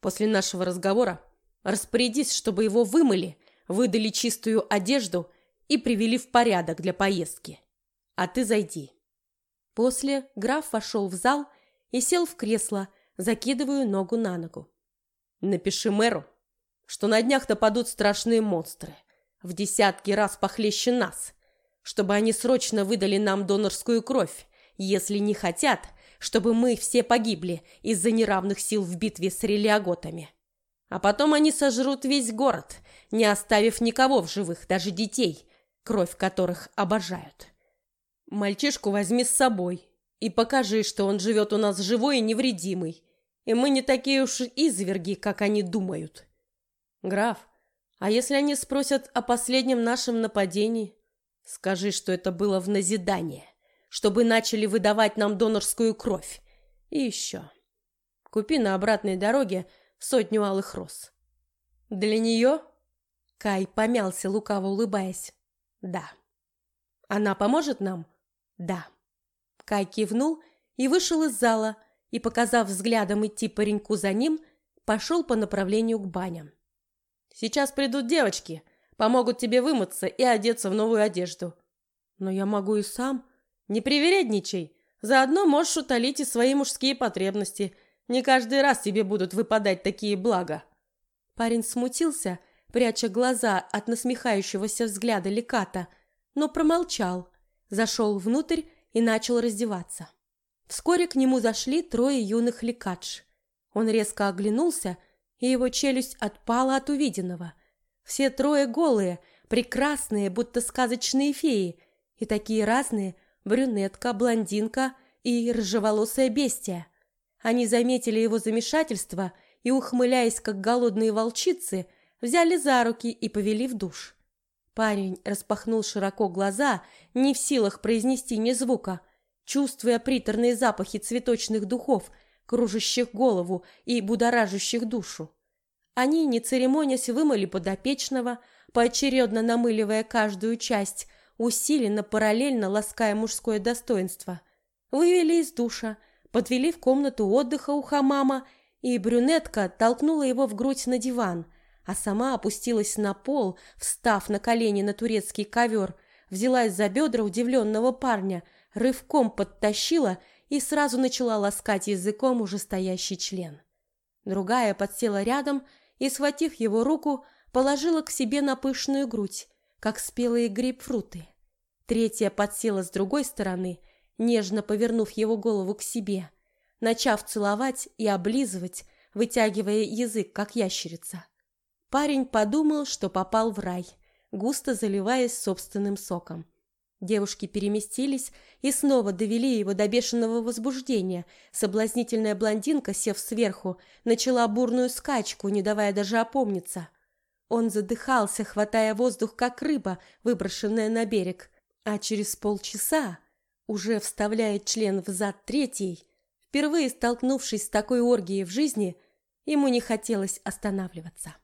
после нашего разговора распорядись, чтобы его вымыли, выдали чистую одежду и привели в порядок для поездки. А ты зайди». После граф вошел в зал и сел в кресло, закидывая ногу на ногу. «Напиши мэру, что на днях нападут страшные монстры, в десятки раз похлеще нас, чтобы они срочно выдали нам донорскую кровь, если не хотят, чтобы мы все погибли из-за неравных сил в битве с релиаготами. А потом они сожрут весь город, не оставив никого в живых, даже детей, кровь которых обожают. Мальчишку возьми с собой и покажи, что он живет у нас живой и невредимый, и мы не такие уж изверги, как они думают. Граф, а если они спросят о последнем нашем нападении, скажи, что это было в назидание, чтобы начали выдавать нам донорскую кровь. И еще. Купи на обратной дороге сотню алых роз. Для нее? Кай помялся, лукаво улыбаясь. Да. Она поможет нам? Да. Кай кивнул и вышел из зала, и, показав взглядом идти пареньку за ним, пошел по направлению к баням. «Сейчас придут девочки, помогут тебе вымыться и одеться в новую одежду». «Но я могу и сам». «Не привередничай, заодно можешь утолить и свои мужские потребности. Не каждый раз тебе будут выпадать такие блага». Парень смутился, пряча глаза от насмехающегося взгляда Леката, но промолчал, зашел внутрь и начал раздеваться. Вскоре к нему зашли трое юных лекадж. Он резко оглянулся, и его челюсть отпала от увиденного. Все трое голые, прекрасные, будто сказочные феи, и такие разные брюнетка, блондинка и рыжеволосая бестия. Они заметили его замешательство и, ухмыляясь, как голодные волчицы, взяли за руки и повели в душ. Парень распахнул широко глаза, не в силах произнести ни звука, чувствуя приторные запахи цветочных духов, кружащих голову и будоражащих душу. Они, не церемонясь, вымыли подопечного, поочередно намыливая каждую часть, усиленно, параллельно лаская мужское достоинство. Вывели из душа, подвели в комнату отдыха у хамама, и брюнетка толкнула его в грудь на диван – а сама опустилась на пол, встав на колени на турецкий ковер, взялась за бедра удивленного парня, рывком подтащила и сразу начала ласкать языком уже стоящий член. Другая подсела рядом и, схватив его руку, положила к себе на пышную грудь, как спелые грейпфруты. Третья подсела с другой стороны, нежно повернув его голову к себе, начав целовать и облизывать, вытягивая язык, как ящерица. Парень подумал, что попал в рай, густо заливаясь собственным соком. Девушки переместились и снова довели его до бешеного возбуждения. Соблазнительная блондинка, сев сверху, начала бурную скачку, не давая даже опомниться. Он задыхался, хватая воздух, как рыба, выброшенная на берег. А через полчаса, уже вставляя член в зад третьей, впервые столкнувшись с такой оргией в жизни, ему не хотелось останавливаться.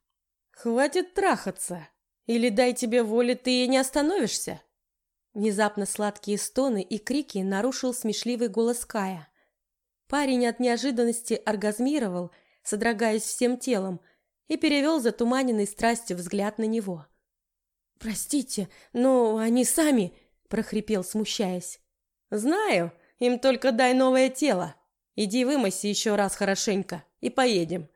«Хватит трахаться! Или дай тебе воли, ты и не остановишься!» Внезапно сладкие стоны и крики нарушил смешливый голос Кая. Парень от неожиданности оргазмировал, содрогаясь всем телом, и перевел затуманенный страстью взгляд на него. «Простите, но они сами...» — прохрипел, смущаясь. «Знаю, им только дай новое тело. Иди вымойся еще раз хорошенько и поедем».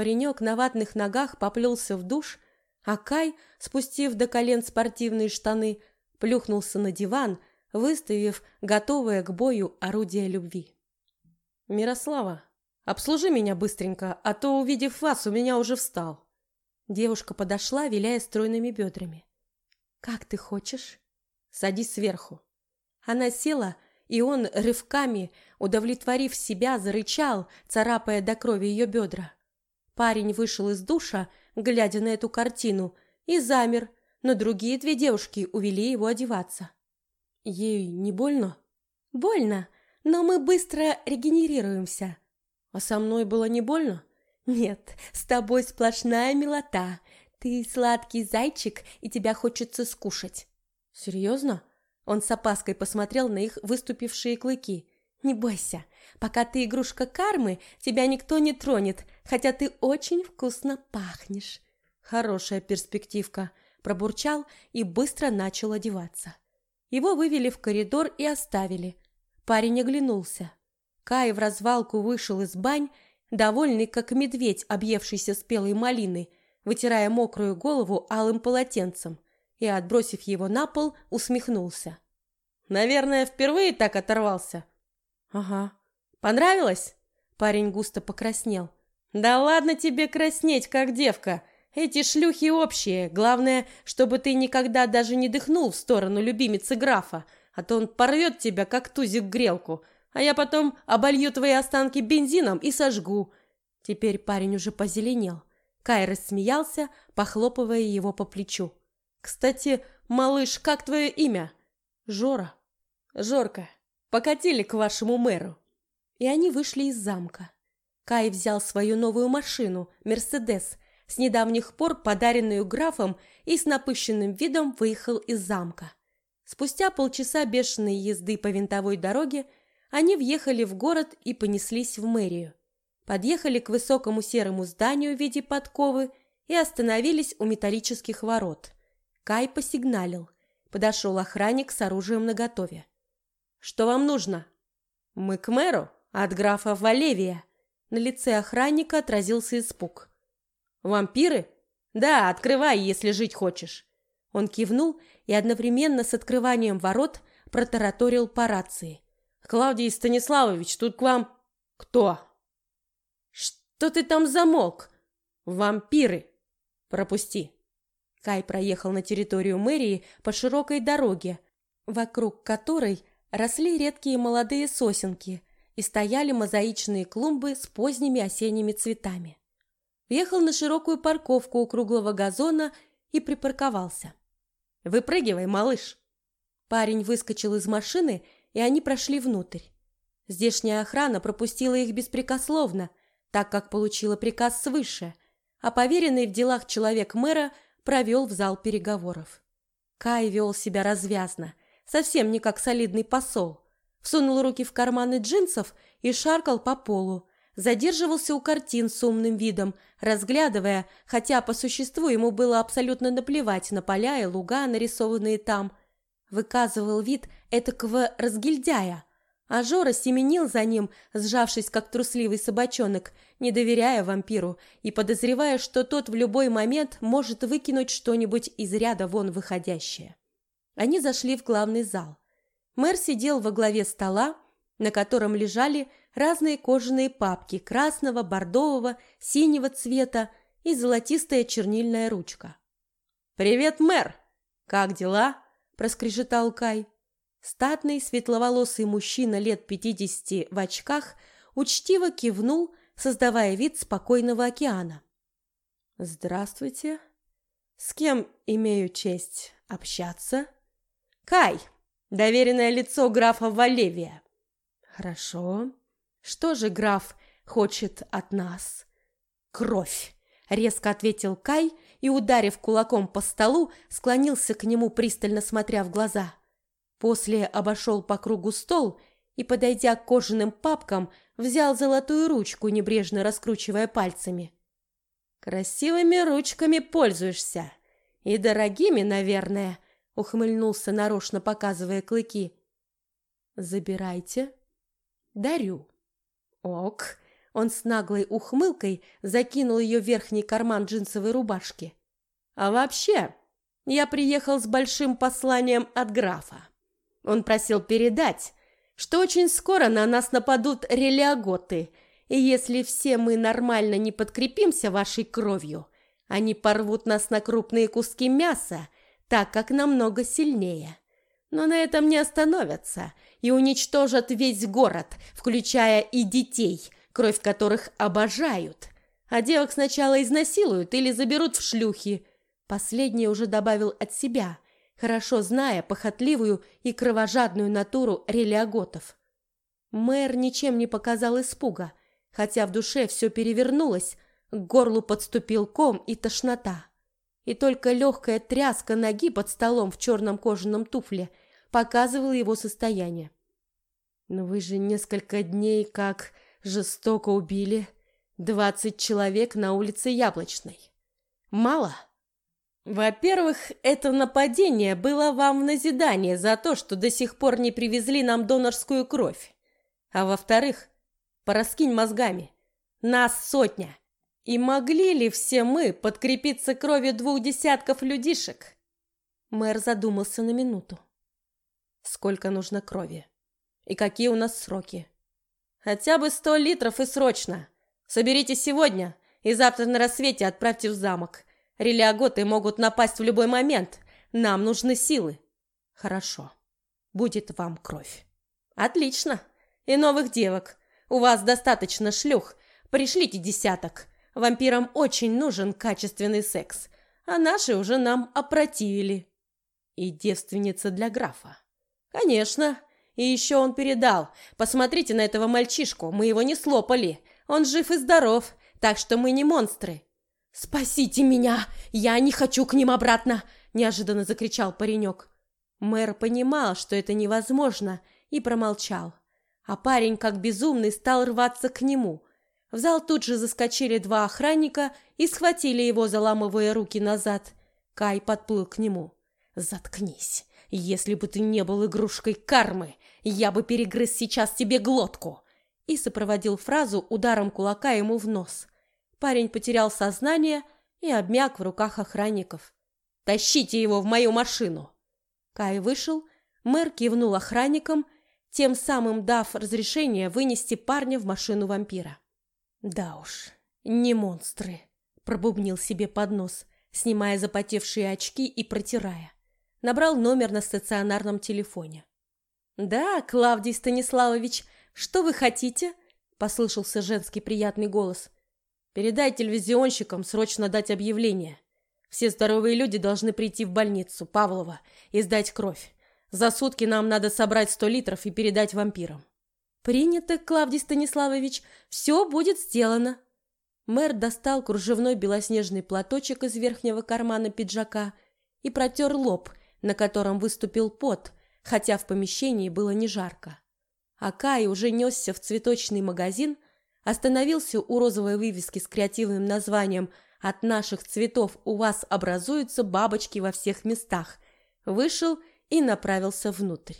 Паренек на ватных ногах поплелся в душ, а Кай, спустив до колен спортивные штаны, плюхнулся на диван, выставив готовое к бою орудие любви. «Мирослава, обслужи меня быстренько, а то, увидев вас, у меня уже встал». Девушка подошла, виляя стройными бедрами. «Как ты хочешь?» «Садись сверху». Она села, и он, рывками, удовлетворив себя, зарычал, царапая до крови ее бедра. Парень вышел из душа, глядя на эту картину, и замер, но другие две девушки увели его одеваться. Ей не больно? Больно, но мы быстро регенерируемся. А со мной было не больно? Нет, с тобой сплошная милота. Ты сладкий зайчик, и тебя хочется скушать. Серьезно? Он с опаской посмотрел на их выступившие клыки. Не бойся, пока ты игрушка кармы, тебя никто не тронет, хотя ты очень вкусно пахнешь. Хорошая перспективка пробурчал и быстро начал одеваться. Его вывели в коридор и оставили. Парень оглянулся. Кай в развалку вышел из бань, довольный, как медведь, объевшийся спелой малины, вытирая мокрую голову алым полотенцем, и, отбросив его на пол, усмехнулся. «Наверное, впервые так оторвался?» «Ага. Понравилось?» Парень густо покраснел. «Да ладно тебе краснеть, как девка! Эти шлюхи общие. Главное, чтобы ты никогда даже не дыхнул в сторону любимицы графа, а то он порвет тебя, как тузик грелку, а я потом оболью твои останки бензином и сожгу». Теперь парень уже позеленел. Кай рассмеялся, похлопывая его по плечу. «Кстати, малыш, как твое имя?» «Жора». «Жорка, покатили к вашему мэру». И они вышли из замка. Кай взял свою новую машину, «Мерседес», с недавних пор подаренную графом, и с напыщенным видом выехал из замка. Спустя полчаса бешеной езды по винтовой дороге они въехали в город и понеслись в мэрию. Подъехали к высокому серому зданию в виде подковы и остановились у металлических ворот. Кай посигналил. Подошел охранник с оружием наготове. «Что вам нужно?» «Мы к мэру, от графа Валевия». На лице охранника отразился испуг. «Вампиры? Да, открывай, если жить хочешь». Он кивнул и одновременно с открыванием ворот протараторил по рации. «Клавдий Станиславович, тут к вам...» «Кто?» «Что ты там замолк?» «Вампиры!» «Пропусти!» Кай проехал на территорию мэрии по широкой дороге, вокруг которой росли редкие молодые сосенки и стояли мозаичные клумбы с поздними осенними цветами въехал на широкую парковку у круглого газона и припарковался. «Выпрыгивай, малыш!» Парень выскочил из машины, и они прошли внутрь. Здешняя охрана пропустила их беспрекословно, так как получила приказ свыше, а поверенный в делах человек мэра провел в зал переговоров. Кай вел себя развязно, совсем не как солидный посол. Всунул руки в карманы джинсов и шаркал по полу, задерживался у картин с умным видом, разглядывая, хотя по существу ему было абсолютно наплевать на поля и луга, нарисованные там. выказывал вид этакого разгильдяя, а Жора семенил за ним, сжавшись как трусливый собачонок, не доверяя вампиру и подозревая, что тот в любой момент может выкинуть что-нибудь из ряда вон выходящее. Они зашли в главный зал. Мэр сидел во главе стола, на котором лежали разные кожаные папки красного, бордового, синего цвета и золотистая чернильная ручка. «Привет, мэр! Как дела?» – проскрежетал Кай. Статный светловолосый мужчина лет пятидесяти в очках учтиво кивнул, создавая вид спокойного океана. «Здравствуйте. С кем имею честь общаться?» «Кай, доверенное лицо графа Валевия». «Хорошо. Что же граф хочет от нас?» «Кровь!» — резко ответил Кай и, ударив кулаком по столу, склонился к нему, пристально смотря в глаза. После обошел по кругу стол и, подойдя к кожаным папкам, взял золотую ручку, небрежно раскручивая пальцами. «Красивыми ручками пользуешься. И дорогими, наверное», — ухмыльнулся, нарочно показывая клыки. «Забирайте. Дарю». «Ок». Он с наглой ухмылкой закинул ее в верхний карман джинсовой рубашки. «А вообще, я приехал с большим посланием от графа. Он просил передать, что очень скоро на нас нападут релиаготы, и если все мы нормально не подкрепимся вашей кровью, они порвут нас на крупные куски мяса, так как намного сильнее. Но на этом не остановятся и уничтожат весь город, включая и детей, кровь которых обожают. А девок сначала изнасилуют или заберут в шлюхи. Последнее уже добавил от себя – хорошо зная похотливую и кровожадную натуру релиаготов. Мэр ничем не показал испуга, хотя в душе все перевернулось, к горлу подступил ком и тошнота. И только легкая тряска ноги под столом в черном кожаном туфле показывала его состояние. «Но вы же несколько дней как жестоко убили двадцать человек на улице Яблочной. Мало?» Во-первых, это нападение было вам в назидание за то, что до сих пор не привезли нам донорскую кровь. А во-вторых, пораскинь мозгами. Нас сотня. И могли ли все мы подкрепиться кровью двух десятков людишек? Мэр задумался на минуту. Сколько нужно крови? И какие у нас сроки? Хотя бы сто литров и срочно. Соберите сегодня и завтра на рассвете отправьте в замок. Релиаготы могут напасть в любой момент. Нам нужны силы. Хорошо. Будет вам кровь. Отлично. И новых девок. У вас достаточно шлюх. Пришлите десяток. Вампирам очень нужен качественный секс. А наши уже нам опротивили. И девственница для графа. Конечно. И еще он передал. Посмотрите на этого мальчишку. Мы его не слопали. Он жив и здоров. Так что мы не монстры. «Спасите меня! Я не хочу к ним обратно!» – неожиданно закричал паренек. Мэр понимал, что это невозможно, и промолчал. А парень, как безумный, стал рваться к нему. В зал тут же заскочили два охранника и схватили его, заламывая руки назад. Кай подплыл к нему. «Заткнись! Если бы ты не был игрушкой кармы, я бы перегрыз сейчас тебе глотку!» И сопроводил фразу ударом кулака ему в нос. Парень потерял сознание и обмяк в руках охранников. «Тащите его в мою машину!» Кай вышел, мэр кивнул охранникам, тем самым дав разрешение вынести парня в машину вампира. «Да уж, не монстры», — пробубнил себе под нос, снимая запотевшие очки и протирая. Набрал номер на стационарном телефоне. «Да, Клавдий Станиславович, что вы хотите?» — послышался женский приятный голос. Передай телевизионщикам срочно дать объявление. Все здоровые люди должны прийти в больницу, Павлова, и сдать кровь. За сутки нам надо собрать сто литров и передать вампирам. Принято, Клавдий Станиславович. Все будет сделано. Мэр достал кружевной белоснежный платочек из верхнего кармана пиджака и протер лоб, на котором выступил пот, хотя в помещении было не жарко. А Кай уже несся в цветочный магазин, Остановился у розовой вывески с креативным названием «От наших цветов у вас образуются бабочки во всех местах». Вышел и направился внутрь.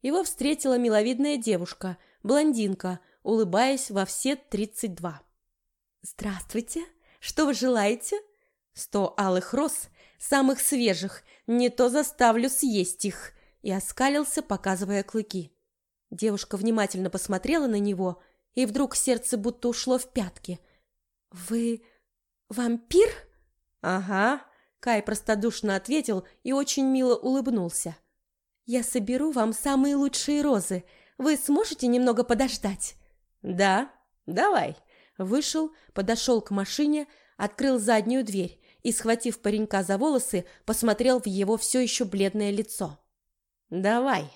Его встретила миловидная девушка, блондинка, улыбаясь во все тридцать два. «Здравствуйте! Что вы желаете?» «Сто алых роз, самых свежих, не то заставлю съесть их!» и оскалился, показывая клыки. Девушка внимательно посмотрела на него, и вдруг сердце будто ушло в пятки. «Вы вампир?» «Ага», — Кай простодушно ответил и очень мило улыбнулся. «Я соберу вам самые лучшие розы. Вы сможете немного подождать?» «Да, давай», Вышел, подошел к машине, открыл заднюю дверь и, схватив паренька за волосы, посмотрел в его все еще бледное лицо. «Давай,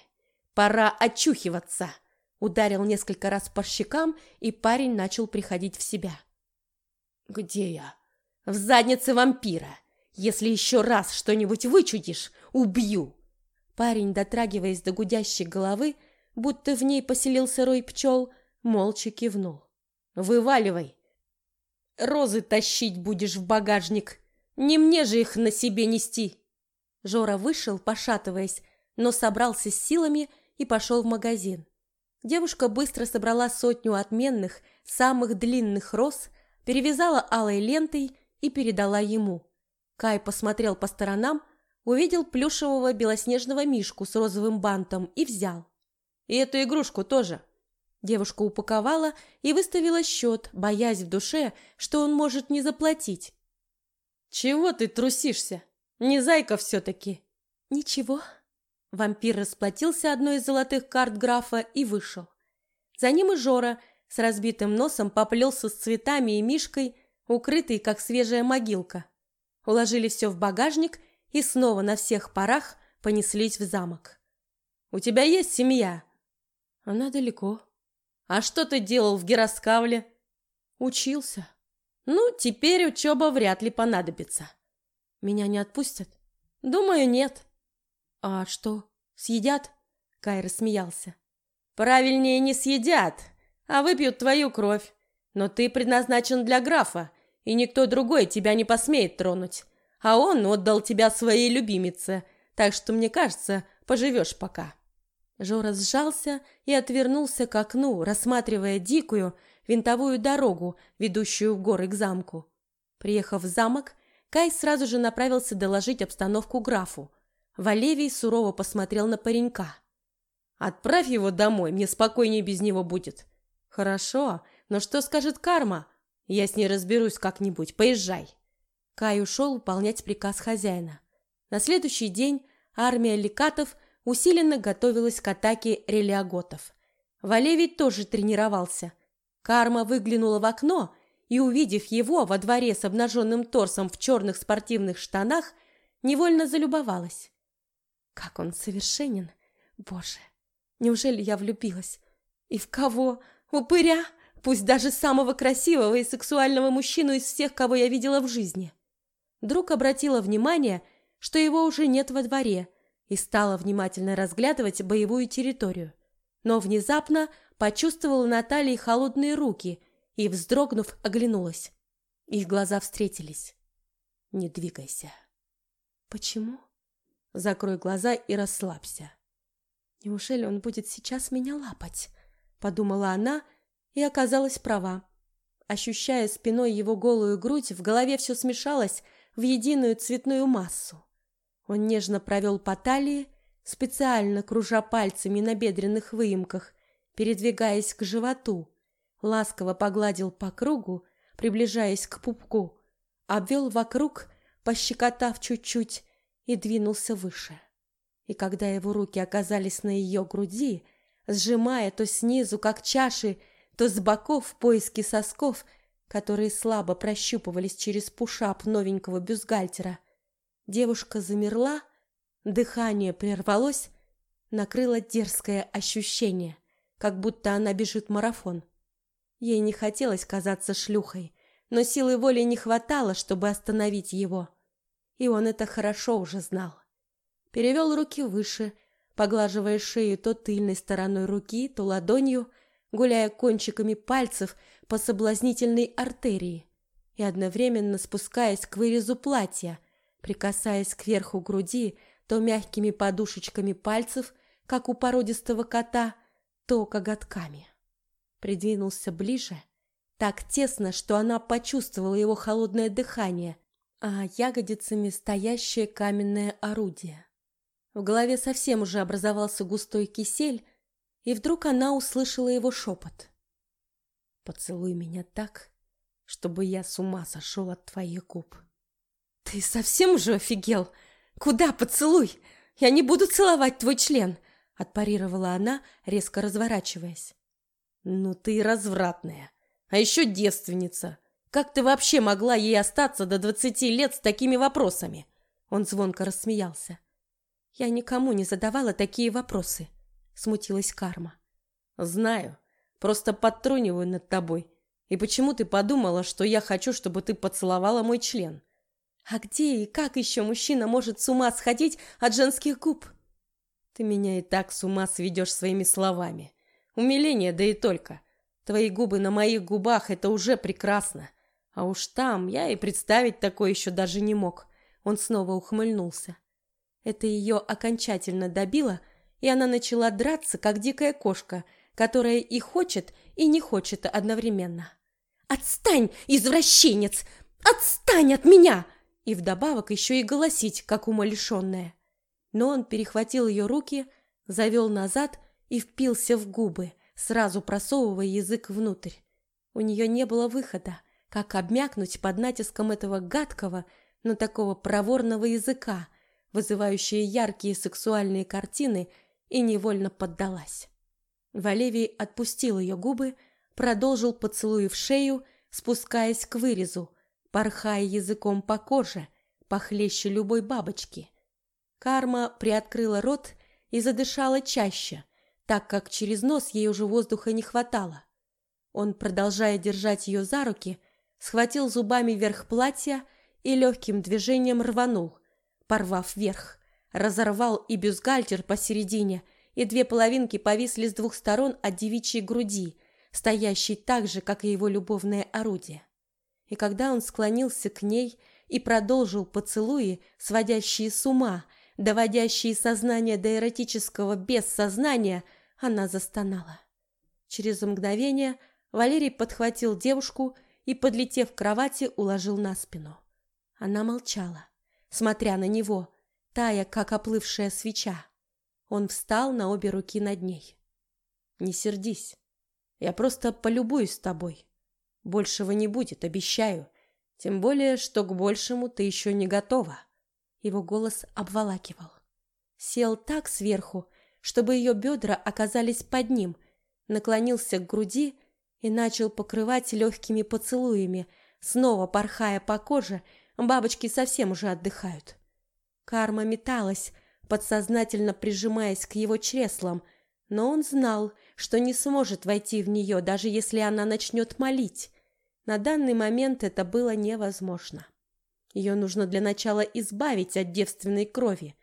пора очухиваться!» Ударил несколько раз по щекам, и парень начал приходить в себя. «Где я?» «В заднице вампира! Если еще раз что-нибудь вычудишь, убью!» Парень, дотрагиваясь до гудящей головы, будто в ней поселился рой пчел, молча кивнул. Вываливай. Розы тащить будешь в багажник. Не мне же их на себе нести. Жора вышел, пошатываясь, но собрался с силами и пошел в магазин. Девушка быстро собрала сотню отменных, самых длинных роз, перевязала алой лентой и передала ему. Кай посмотрел по сторонам, увидел плюшевого белоснежного мишку с розовым бантом и взял. И эту игрушку тоже. Девушка упаковала и выставила счет, боясь в душе, что он может не заплатить. «Чего ты трусишься? Не зайка все-таки!» «Ничего». Вампир расплатился одной из золотых карт графа и вышел. За ним и Жора с разбитым носом поплелся с цветами и мишкой, укрытый, как свежая могилка. Уложили все в багажник и снова на всех парах понеслись в замок. «У тебя есть семья?» «Она далеко», а что ты делал в Героскавле? Учился. Ну, теперь учеба вряд ли понадобится. Меня не отпустят? Думаю, нет. А что, съедят? Кай рассмеялся. Правильнее не съедят, а выпьют твою кровь. Но ты предназначен для графа, и никто другой тебя не посмеет тронуть. А он отдал тебя своей любимице, так что, мне кажется, поживешь пока. Жора сжался и отвернулся к окну, рассматривая дикую винтовую дорогу, ведущую в горы к замку. Приехав в замок, Кай сразу же направился доложить обстановку графу. Валевий сурово посмотрел на паренька. «Отправь его домой, мне спокойнее без него будет». «Хорошо, но что скажет карма? Я с ней разберусь как-нибудь, поезжай». Кай ушел выполнять приказ хозяина. На следующий день армия ликатов – усиленно готовилась к атаке релиаготов. Валевий тоже тренировался. Карма выглянула в окно и, увидев его во дворе с обнаженным торсом в черных спортивных штанах, невольно залюбовалась. Как он совершенен! Боже, неужели я влюбилась? И в кого? Упыря? Пусть даже самого красивого и сексуального мужчину из всех, кого я видела в жизни. Друг обратила внимание, что его уже нет во дворе – и стала внимательно разглядывать боевую территорию. Но внезапно почувствовала на холодные руки и, вздрогнув, оглянулась. Их глаза встретились. «Не двигайся». «Почему?» «Закрой глаза и расслабься». «Неужели он будет сейчас меня лапать?» Подумала она и оказалась права. Ощущая спиной его голую грудь, в голове все смешалось в единую цветную массу. Он нежно провел по талии, специально кружа пальцами на бедренных выемках, передвигаясь к животу, ласково погладил по кругу, приближаясь к пупку, обвел вокруг, пощекотав чуть-чуть, и двинулся выше. И когда его руки оказались на ее груди, сжимая то снизу, как чаши, то с боков в поиске сосков, которые слабо прощупывались через пушап новенького бюстгальтера, Девушка замерла, дыхание прервалось, накрыло дерзкое ощущение, как будто она бежит марафон. Ей не хотелось казаться шлюхой, но силы воли не хватало, чтобы остановить его. И он это хорошо уже знал. Перевел руки выше, поглаживая шею то тыльной стороной руки, то ладонью, гуляя кончиками пальцев по соблазнительной артерии и одновременно спускаясь к вырезу платья, прикасаясь к верху груди то мягкими подушечками пальцев, как у породистого кота, то коготками. Придвинулся ближе, так тесно, что она почувствовала его холодное дыхание, а ягодицами стоящее каменное орудие. В голове совсем уже образовался густой кисель, и вдруг она услышала его шепот. «Поцелуй меня так, чтобы я с ума сошел от твоих губ». «Ты совсем уже офигел? Куда поцелуй? Я не буду целовать твой член!» отпарировала она, резко разворачиваясь. «Ну ты развратная, а еще девственница. Как ты вообще могла ей остаться до двадцати лет с такими вопросами?» Он звонко рассмеялся. «Я никому не задавала такие вопросы», — смутилась Карма. «Знаю, просто подтруниваю над тобой. И почему ты подумала, что я хочу, чтобы ты поцеловала мой член?» А где и как еще мужчина может с ума сходить от женских губ? Ты меня и так с ума сведешь своими словами. Умиление, да и только. Твои губы на моих губах — это уже прекрасно. А уж там я и представить такое еще даже не мог. Он снова ухмыльнулся. Это ее окончательно добило, и она начала драться, как дикая кошка, которая и хочет, и не хочет одновременно. «Отстань, извращенец! Отстань от меня!» И вдобавок еще и голосить, как умалишенная. Но он перехватил ее руки, завел назад и впился в губы, сразу просовывая язык внутрь. У нее не было выхода, как обмякнуть под натиском этого гадкого, но такого проворного языка, вызывающие яркие сексуальные картины, и невольно поддалась. Валевий отпустил ее губы, продолжил поцелуй в шею, спускаясь к вырезу, порхая языком по коже, похлеще любой бабочки. Карма приоткрыла рот и задышала чаще, так как через нос ей уже воздуха не хватало. Он, продолжая держать ее за руки, схватил зубами верх платья и легким движением рванул, порвав верх, разорвал и бюстгальтер посередине, и две половинки повисли с двух сторон от девичьей груди, стоящей так же, как и его любовное орудие и когда он склонился к ней и продолжил поцелуи, сводящие с ума, доводящие сознание до эротического бессознания, она застонала. Через мгновение Валерий подхватил девушку и, подлетев к кровати, уложил на спину. Она молчала, смотря на него, тая, как оплывшая свеча. Он встал на обе руки над ней. «Не сердись. Я просто полюбуюсь тобой. Большего не будет, обещаю. Тем более, что к большему ты еще не готова. Его голос обволакивал. Сел так сверху, чтобы ее бедра оказались под ним, наклонился к груди и начал покрывать легкими поцелуями, снова порхая по коже, бабочки совсем уже отдыхают. Карма металась, подсознательно прижимаясь к его чреслам, но он знал, что не сможет войти в нее, даже если она начнет молить. На данный момент это было невозможно. Ее нужно для начала избавить от девственной крови,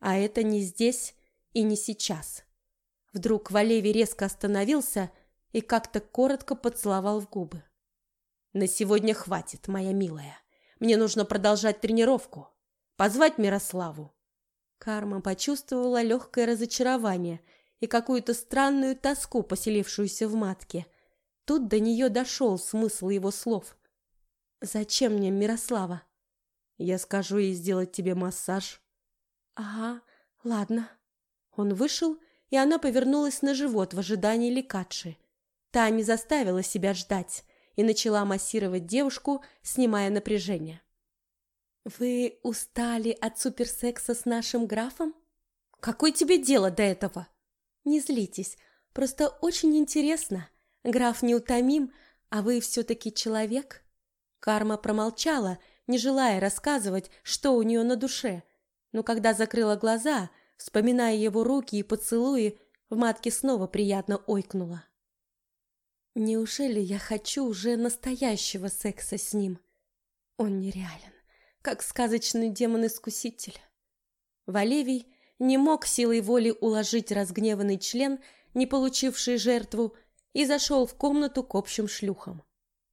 а это не здесь и не сейчас. Вдруг Валевий резко остановился и как-то коротко поцеловал в губы. «На сегодня хватит, моя милая. Мне нужно продолжать тренировку. Позвать Мирославу». Карма почувствовала легкое разочарование и какую-то странную тоску, поселившуюся в матке – Тут до нее дошел смысл его слов. «Зачем мне Мирослава?» «Я скажу ей сделать тебе массаж». «Ага, ладно». Он вышел, и она повернулась на живот в ожидании лекатши. Та не заставила себя ждать и начала массировать девушку, снимая напряжение. «Вы устали от суперсекса с нашим графом? Какое тебе дело до этого?» «Не злитесь, просто очень интересно. Граф неутомим, а вы все-таки человек?» Карма промолчала, не желая рассказывать, что у нее на душе. Но когда закрыла глаза, вспоминая его руки и поцелуи, в матке снова приятно ойкнула. «Неужели я хочу уже настоящего секса с ним? Он нереален, как сказочный демон-искуситель». Валевий не мог силой воли уложить разгневанный член, не получивший жертву, и зашел в комнату к общим шлюхам.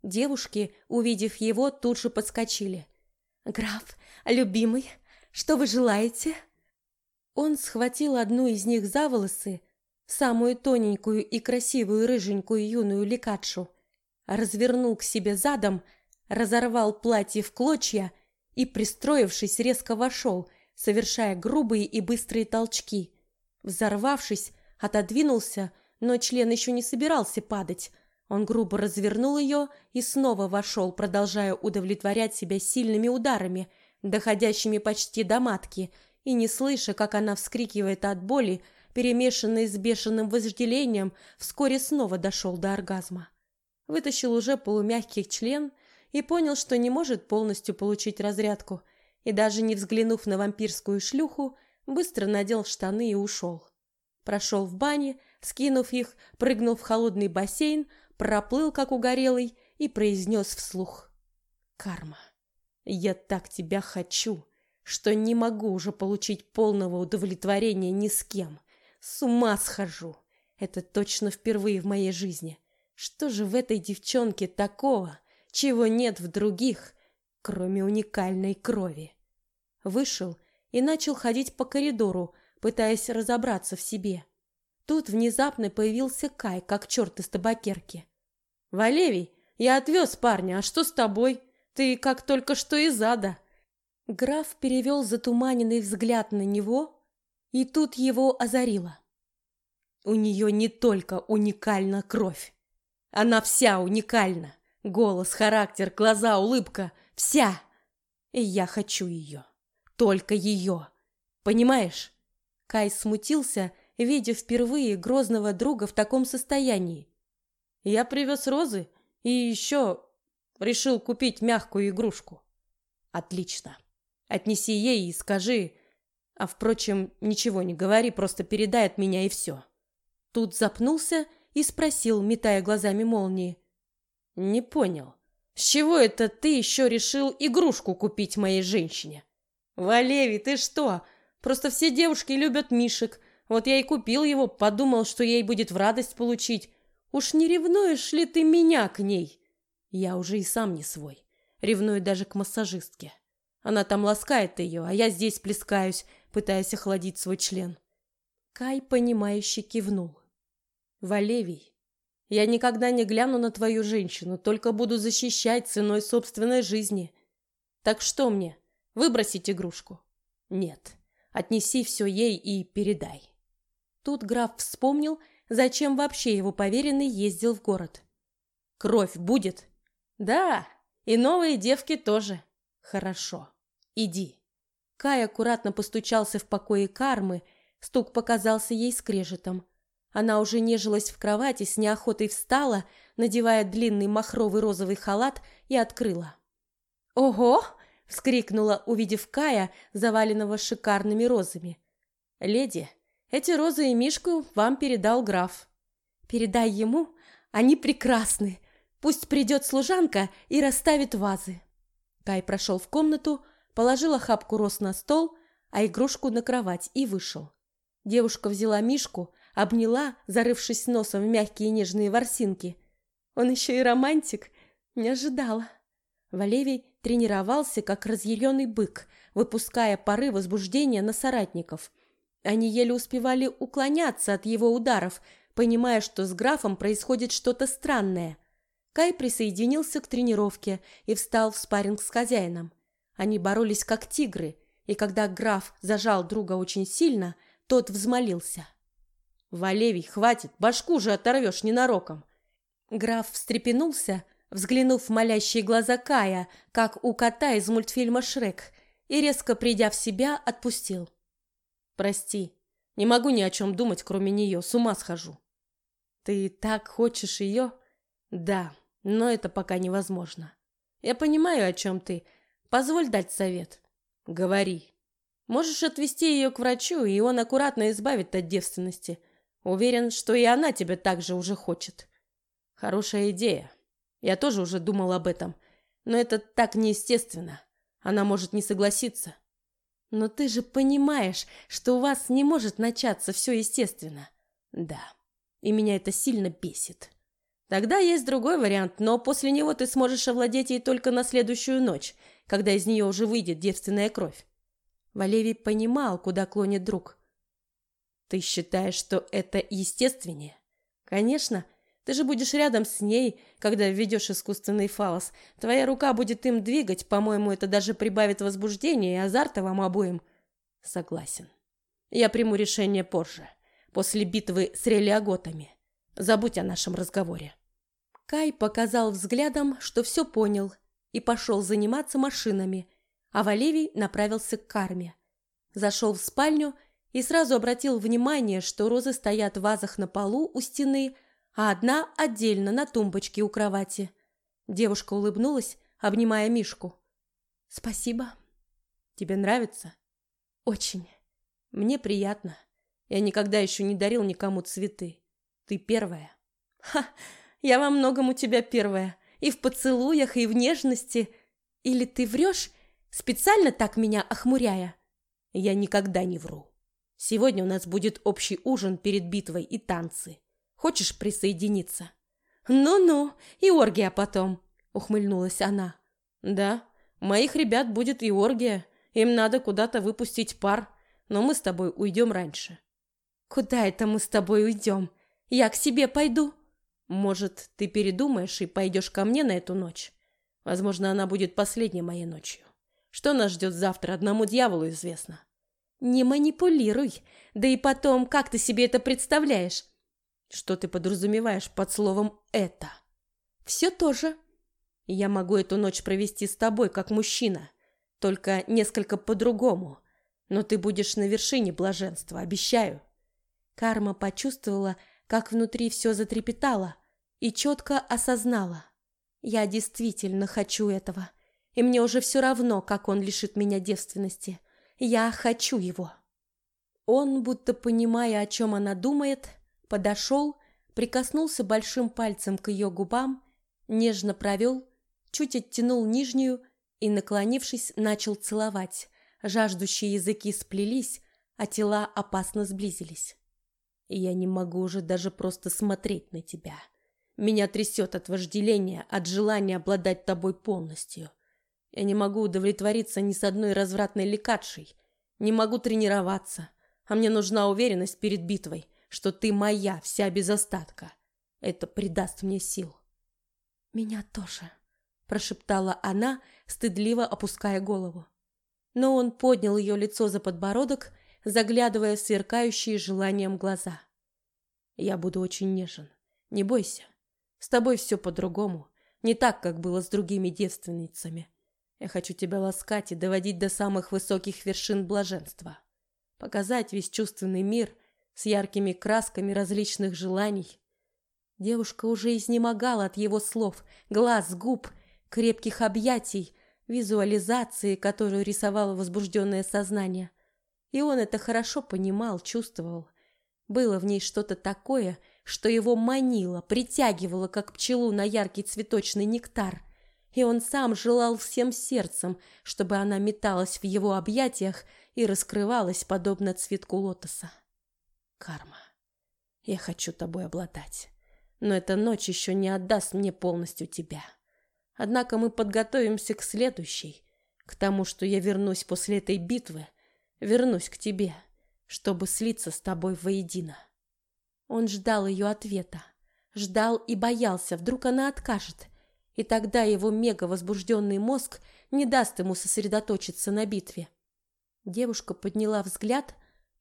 Девушки, увидев его, тут же подскочили. «Граф, любимый, что вы желаете?» Он схватил одну из них за волосы, самую тоненькую и красивую рыженькую юную лекатшу, развернул к себе задом, разорвал платье в клочья и, пристроившись, резко вошел, совершая грубые и быстрые толчки. Взорвавшись, отодвинулся, но член еще не собирался падать. Он грубо развернул ее и снова вошел, продолжая удовлетворять себя сильными ударами, доходящими почти до матки, и не слыша, как она вскрикивает от боли, перемешанной с бешеным вожделением, вскоре снова дошел до оргазма. Вытащил уже полумягкий член и понял, что не может полностью получить разрядку, и даже не взглянув на вампирскую шлюху, быстро надел штаны и ушел. Прошел в бане, скинув их, прыгнул в холодный бассейн, проплыл, как угорелый, и произнес вслух. «Карма, я так тебя хочу, что не могу уже получить полного удовлетворения ни с кем. С ума схожу. Это точно впервые в моей жизни. Что же в этой девчонке такого, чего нет в других, кроме уникальной крови?» Вышел и начал ходить по коридору, пытаясь разобраться в себе. Тут внезапно появился Кай, как черт из табакерки. «Валевий, я отвез парня, а что с тобой? Ты как только что из ада!» Граф перевел затуманенный взгляд на него, и тут его озарило. У нее не только уникальна кровь. Она вся уникальна. Голос, характер, глаза, улыбка. Вся. И я хочу ее. Только ее. Понимаешь? Кай смутился, видя впервые грозного друга в таком состоянии. «Я привез розы и еще решил купить мягкую игрушку». «Отлично. Отнеси ей и скажи... А, впрочем, ничего не говори, просто передай от меня и все». Тут запнулся и спросил, метая глазами молнии. «Не понял. С чего это ты еще решил игрушку купить моей женщине?» «Валеви, ты что? Просто все девушки любят мишек. Вот я и купил его, подумал, что ей будет в радость получить. Уж не ревнуешь ли ты меня к ней? Я уже и сам не свой. Ревную даже к массажистке. Она там ласкает ее, а я здесь плескаюсь, пытаясь охладить свой член. Кай, понимающе кивнул. Валевий, я никогда не гляну на твою женщину, только буду защищать ценой собственной жизни. Так что мне, выбросить игрушку? Нет. Отнеси все ей и передай. Тут граф вспомнил, зачем вообще его поверенный ездил в город. Кровь будет? Да, и новые девки тоже. Хорошо. Иди. Кай аккуратно постучался в покое кармы, стук показался ей скрежетом. Она уже нежилась в кровати, с неохотой встала, надевая длинный махровый розовый халат и открыла. «Ого!» — вскрикнула, увидев Кая, заваленного шикарными розами. «Леди, эти розы и мишку вам передал граф. Передай ему, они прекрасны. Пусть придет служанка и расставит вазы». Кай прошел в комнату, положил охапку роз на стол, а игрушку на кровать и вышел. Девушка взяла мишку, обняла, зарывшись носом в мягкие нежные ворсинки. Он еще и романтик. Не ожидала. Валевий тренировался, как разъяренный бык, выпуская пары возбуждения на соратников. Они еле успевали уклоняться от его ударов, понимая, что с графом происходит что-то странное. Кай присоединился к тренировке и встал в спарринг с хозяином. Они боролись как тигры, и когда граф зажал друга очень сильно, тот взмолился. «Валевий, хватит, башку же оторвешь ненароком!» Граф встрепенулся, взглянув в молящие глаза Кая, как у кота из мультфильма «Шрек», и, резко придя в себя, отпустил. «Прости, не могу ни о чем думать, кроме нее, с ума схожу». «Ты так хочешь ее?» «Да, но это пока невозможно. Я понимаю, о чем ты. Позволь дать совет». «Говори. Можешь отвезти ее к врачу, и он аккуратно избавит от девственности. Уверен, что и она тебя также уже хочет». «Хорошая идея. Я тоже уже думал об этом. Но это так неестественно. Она может не согласиться. Но ты же понимаешь, что у вас не может начаться все естественно. Да. И меня это сильно бесит. Тогда есть другой вариант, но после него ты сможешь овладеть ей только на следующую ночь, когда из нее уже выйдет девственная кровь. Валевий понимал, куда клонит друг. Ты считаешь, что это естественнее? Конечно, ты же будешь рядом с ней, когда введешь искусственный фалос. Твоя рука будет им двигать, по-моему, это даже прибавит возбуждения и азарта вам обоим. Согласен. Я приму решение позже, после битвы с релиаготами. Забудь о нашем разговоре. Кай показал взглядом, что все понял, и пошел заниматься машинами, а Валевий направился к карме. Зашел в спальню и сразу обратил внимание, что розы стоят в вазах на полу у стены, а одна отдельно на тумбочке у кровати. Девушка улыбнулась, обнимая Мишку. «Спасибо. Тебе нравится?» «Очень. Мне приятно. Я никогда еще не дарил никому цветы. Ты первая». «Ха! Я во многом у тебя первая. И в поцелуях, и в нежности. Или ты врешь, специально так меня охмуряя?» «Я никогда не вру. Сегодня у нас будет общий ужин перед битвой и танцы. Хочешь присоединиться?» «Ну-ну, и оргия потом», — ухмыльнулась она. «Да, моих ребят будет и оргия. Им надо куда-то выпустить пар, но мы с тобой уйдем раньше». «Куда это мы с тобой уйдем? Я к себе пойду». «Может, ты передумаешь и пойдешь ко мне на эту ночь? Возможно, она будет последней моей ночью. Что нас ждет завтра, одному дьяволу известно». «Не манипулируй. Да и потом, как ты себе это представляешь? Что ты подразумеваешь под словом «это»? Все то же. Я могу эту ночь провести с тобой, как мужчина, только несколько по-другому. Но ты будешь на вершине блаженства, обещаю. Карма почувствовала, как внутри все затрепетало, и четко осознала. Я действительно хочу этого, и мне уже все равно, как он лишит меня девственности. Я хочу его. Он, будто понимая, о чем она думает, Подошел, прикоснулся большим пальцем к ее губам, нежно провел, чуть оттянул нижнюю и, наклонившись, начал целовать. Жаждущие языки сплелись, а тела опасно сблизились. Я не могу уже даже просто смотреть на тебя. Меня трясет от вожделения, от желания обладать тобой полностью. Я не могу удовлетвориться ни с одной развратной лекадшей. Не могу тренироваться. А мне нужна уверенность перед битвой, что ты моя, вся без остатка. Это придаст мне сил. Меня тоже, прошептала она, стыдливо опуская голову. Но он поднял ее лицо за подбородок, заглядывая в сверкающие желанием глаза. Я буду очень нежен. Не бойся. С тобой все по-другому, не так, как было с другими девственницами. Я хочу тебя ласкать и доводить до самых высоких вершин блаженства. Показать весь чувственный мир с яркими красками различных желаний. Девушка уже изнемогала от его слов, глаз, губ, крепких объятий, визуализации, которую рисовало возбужденное сознание. И он это хорошо понимал, чувствовал. Было в ней что-то такое, что его манило, притягивало, как пчелу на яркий цветочный нектар. И он сам желал всем сердцем, чтобы она металась в его объятиях и раскрывалась, подобно цветку лотоса. Карма, я хочу тобой обладать, но эта ночь еще не отдаст мне полностью тебя. Однако мы подготовимся к следующей, к тому, что я вернусь после этой битвы, вернусь к тебе, чтобы слиться с тобой воедино. Он ждал ее ответа, ждал и боялся, вдруг она откажет, и тогда его мега-возбужденный мозг не даст ему сосредоточиться на битве. Девушка подняла взгляд,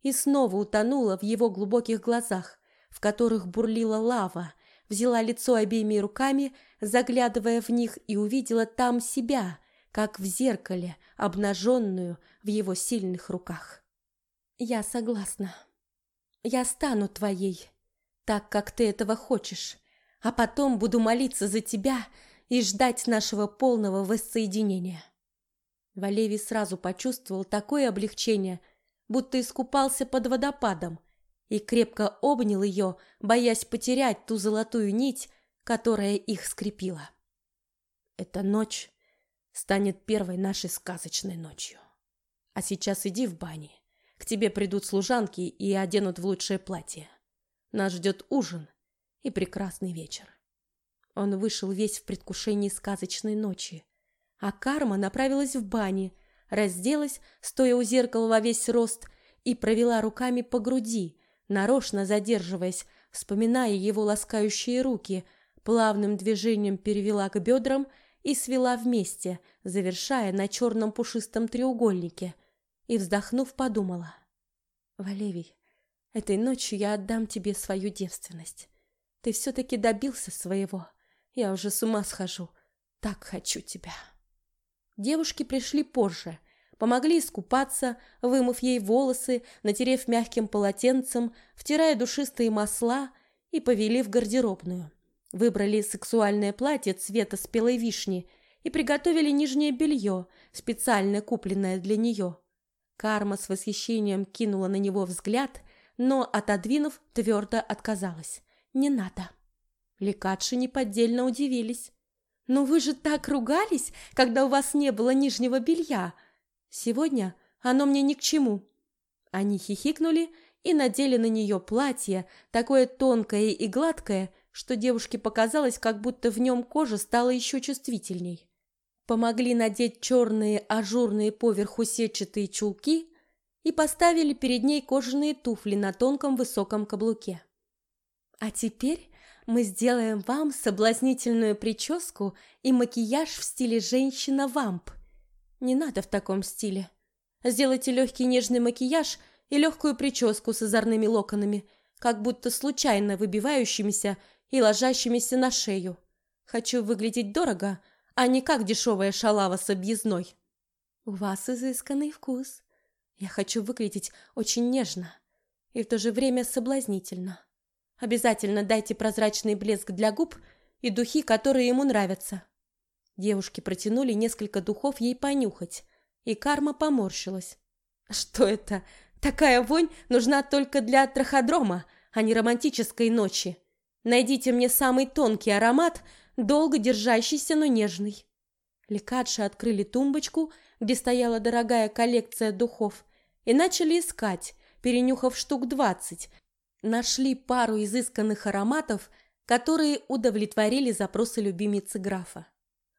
и снова утонула в его глубоких глазах, в которых бурлила лава, взяла лицо обеими руками, заглядывая в них, и увидела там себя, как в зеркале, обнаженную в его сильных руках. «Я согласна. Я стану твоей, так, как ты этого хочешь, а потом буду молиться за тебя и ждать нашего полного воссоединения». Валевий сразу почувствовал такое облегчение – будто искупался под водопадом, и крепко обнял ее, боясь потерять ту золотую нить, которая их скрепила. Эта ночь станет первой нашей сказочной ночью. А сейчас иди в бане. К тебе придут служанки и оденут в лучшее платье. Нас ждет ужин и прекрасный вечер. Он вышел весь в предвкушении сказочной ночи, а Карма направилась в бане, разделась, стоя у зеркала во весь рост, и провела руками по груди, нарочно задерживаясь, вспоминая его ласкающие руки, плавным движением перевела к бедрам и свела вместе, завершая на черном пушистом треугольнике, и, вздохнув, подумала. «Валевий, этой ночью я отдам тебе свою девственность. Ты все-таки добился своего. Я уже с ума схожу. Так хочу тебя». Девушки пришли позже, помогли искупаться, вымыв ей волосы, натерев мягким полотенцем, втирая душистые масла и повели в гардеробную. Выбрали сексуальное платье цвета спелой вишни и приготовили нижнее белье, специально купленное для нее. Карма с восхищением кинула на него взгляд, но, отодвинув, твердо отказалась. «Не надо». Лекадши неподдельно удивились. «Но вы же так ругались, когда у вас не было нижнего белья. Сегодня оно мне ни к чему». Они хихикнули и надели на нее платье, такое тонкое и гладкое, что девушке показалось, как будто в нем кожа стала еще чувствительней. Помогли надеть черные ажурные поверху сетчатые чулки и поставили перед ней кожаные туфли на тонком высоком каблуке. «А теперь мы сделаем вам соблазнительную прическу и макияж в стиле женщина-вамп. Не надо в таком стиле. Сделайте легкий нежный макияж и легкую прическу с озорными локонами, как будто случайно выбивающимися и ложащимися на шею. Хочу выглядеть дорого, а не как дешевая шалава с объездной. У вас изысканный вкус. Я хочу выглядеть очень нежно и в то же время соблазнительно. Обязательно дайте прозрачный блеск для губ и духи, которые ему нравятся. Девушки протянули несколько духов ей понюхать, и карма поморщилась. Что это? Такая вонь нужна только для траходрома, а не романтической ночи. Найдите мне самый тонкий аромат, долго держащийся, но нежный. Лекадши открыли тумбочку, где стояла дорогая коллекция духов, и начали искать, перенюхав штук двадцать, нашли пару изысканных ароматов, которые удовлетворили запросы любимицы графа.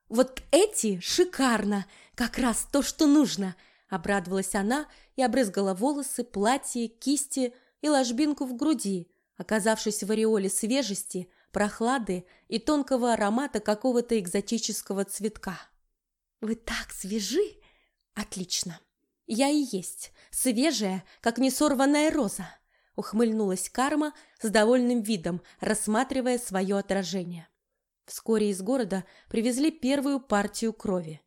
«Вот эти шикарно! Как раз то, что нужно!» Обрадовалась она и обрызгала волосы, платье, кисти и ложбинку в груди, оказавшись в ореоле свежести, прохлады и тонкого аромата какого-то экзотического цветка. «Вы так свежи!» «Отлично! Я и есть, свежая, как несорванная роза!» Ухмыльнулась карма с довольным видом, рассматривая свое отражение. Вскоре из города привезли первую партию крови.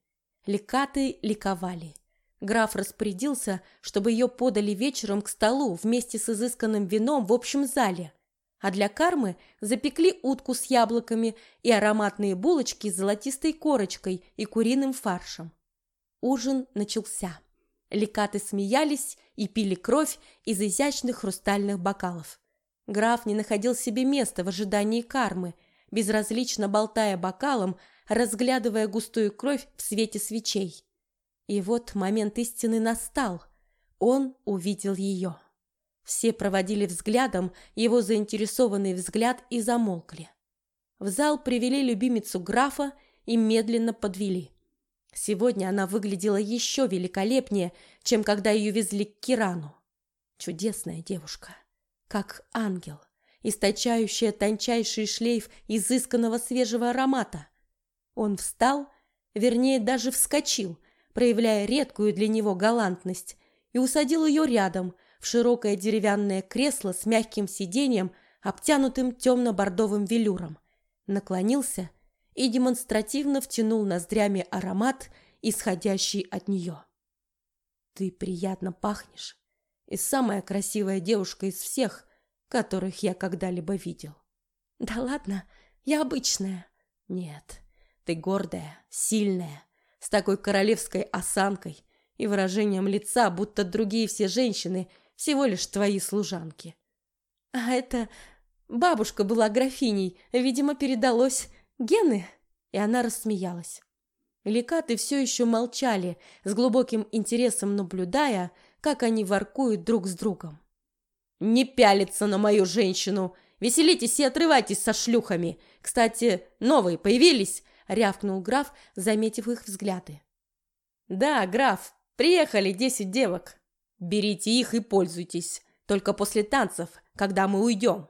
Лекаты ликовали. Граф распорядился, чтобы ее подали вечером к столу вместе с изысканным вином в общем зале, а для кармы запекли утку с яблоками и ароматные булочки с золотистой корочкой и куриным фаршем. Ужин начался. Лекаты смеялись и пили кровь из изящных хрустальных бокалов. Граф не находил себе места в ожидании кармы, безразлично болтая бокалом, разглядывая густую кровь в свете свечей. И вот момент истины настал. Он увидел ее. Все проводили взглядом его заинтересованный взгляд и замолкли. В зал привели любимицу графа и медленно подвели. Сегодня она выглядела еще великолепнее, чем когда ее везли к Кирану. Чудесная девушка, как ангел, источающая тончайший шлейф изысканного свежего аромата. Он встал, вернее, даже вскочил, проявляя редкую для него галантность, и усадил ее рядом в широкое деревянное кресло с мягким сиденьем, обтянутым темно-бордовым велюром. Наклонился и демонстративно втянул ноздрями аромат, исходящий от нее. «Ты приятно пахнешь, и самая красивая девушка из всех, которых я когда-либо видел». «Да ладно, я обычная». «Нет, ты гордая, сильная, с такой королевской осанкой и выражением лица, будто другие все женщины всего лишь твои служанки». «А это бабушка была графиней, видимо, передалось Гены?» И она рассмеялась. Лекаты все еще молчали, с глубоким интересом наблюдая, как они воркуют друг с другом. «Не пялиться на мою женщину! Веселитесь и отрывайтесь со шлюхами! Кстати, новые появились!» — рявкнул граф, заметив их взгляды. «Да, граф, приехали десять девок. Берите их и пользуйтесь. только после танцев, когда мы уйдем.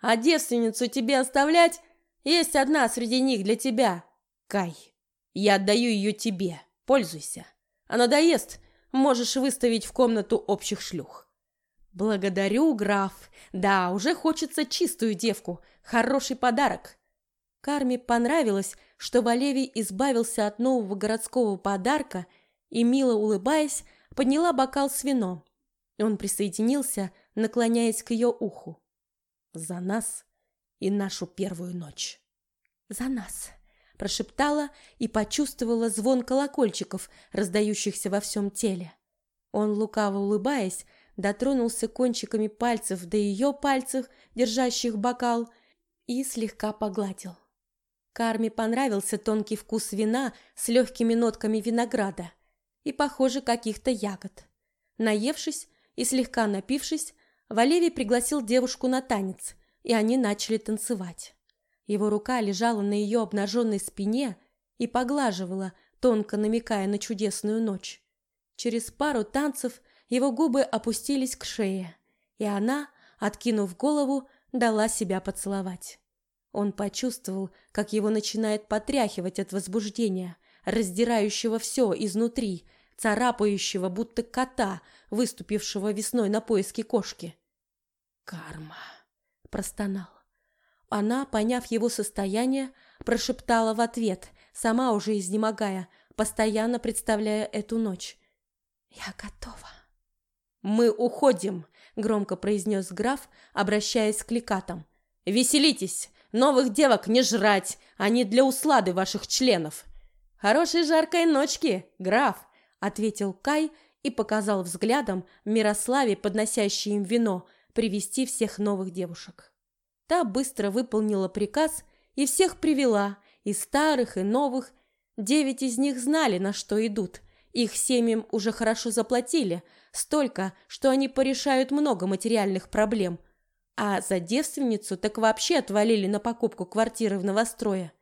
А девственницу тебе оставлять? Есть одна среди них для тебя. Кай, я отдаю ее тебе. Пользуйся. А надоест, можешь выставить в комнату общих шлюх. Благодарю, граф. Да, уже хочется чистую девку. Хороший подарок. Карме понравилось, что Валевий избавился от нового городского подарка и, мило улыбаясь, подняла бокал с вином. Он присоединился, наклоняясь к ее уху. «За нас и нашу первую ночь». «За нас», – прошептала и почувствовала звон колокольчиков, раздающихся во всем теле. Он, лукаво улыбаясь, дотронулся кончиками пальцев до ее пальцев, держащих бокал, и слегка погладил. Карме понравился тонкий вкус вина с легкими нотками винограда и, похоже, каких-то ягод. Наевшись и слегка напившись, Валерий пригласил девушку на танец, и они начали танцевать. Его рука лежала на ее обнаженной спине и поглаживала, тонко намекая на чудесную ночь. Через пару танцев его губы опустились к шее, и она, откинув голову, дала себя поцеловать. Он почувствовал, как его начинает потряхивать от возбуждения, раздирающего все изнутри, царапающего, будто кота, выступившего весной на поиски кошки. «Карма!» – простонал. Она, поняв его состояние, прошептала в ответ, сама уже изнемогая, постоянно представляя эту ночь. «Я готова». «Мы уходим», – громко произнес граф, обращаясь к лекатам. «Веселитесь! Новых девок не жрать, они для услады ваших членов. Хорошей жаркой ночки, граф, ответил Кай и показал взглядом Мирославе, подносящей им вино, привести всех новых девушек. Та быстро выполнила приказ и всех привела, и старых, и новых. Девять из них знали, на что идут. Их семьям уже хорошо заплатили, столько, что они порешают много материальных проблем – а за девственницу так вообще отвалили на покупку квартиры в новострое.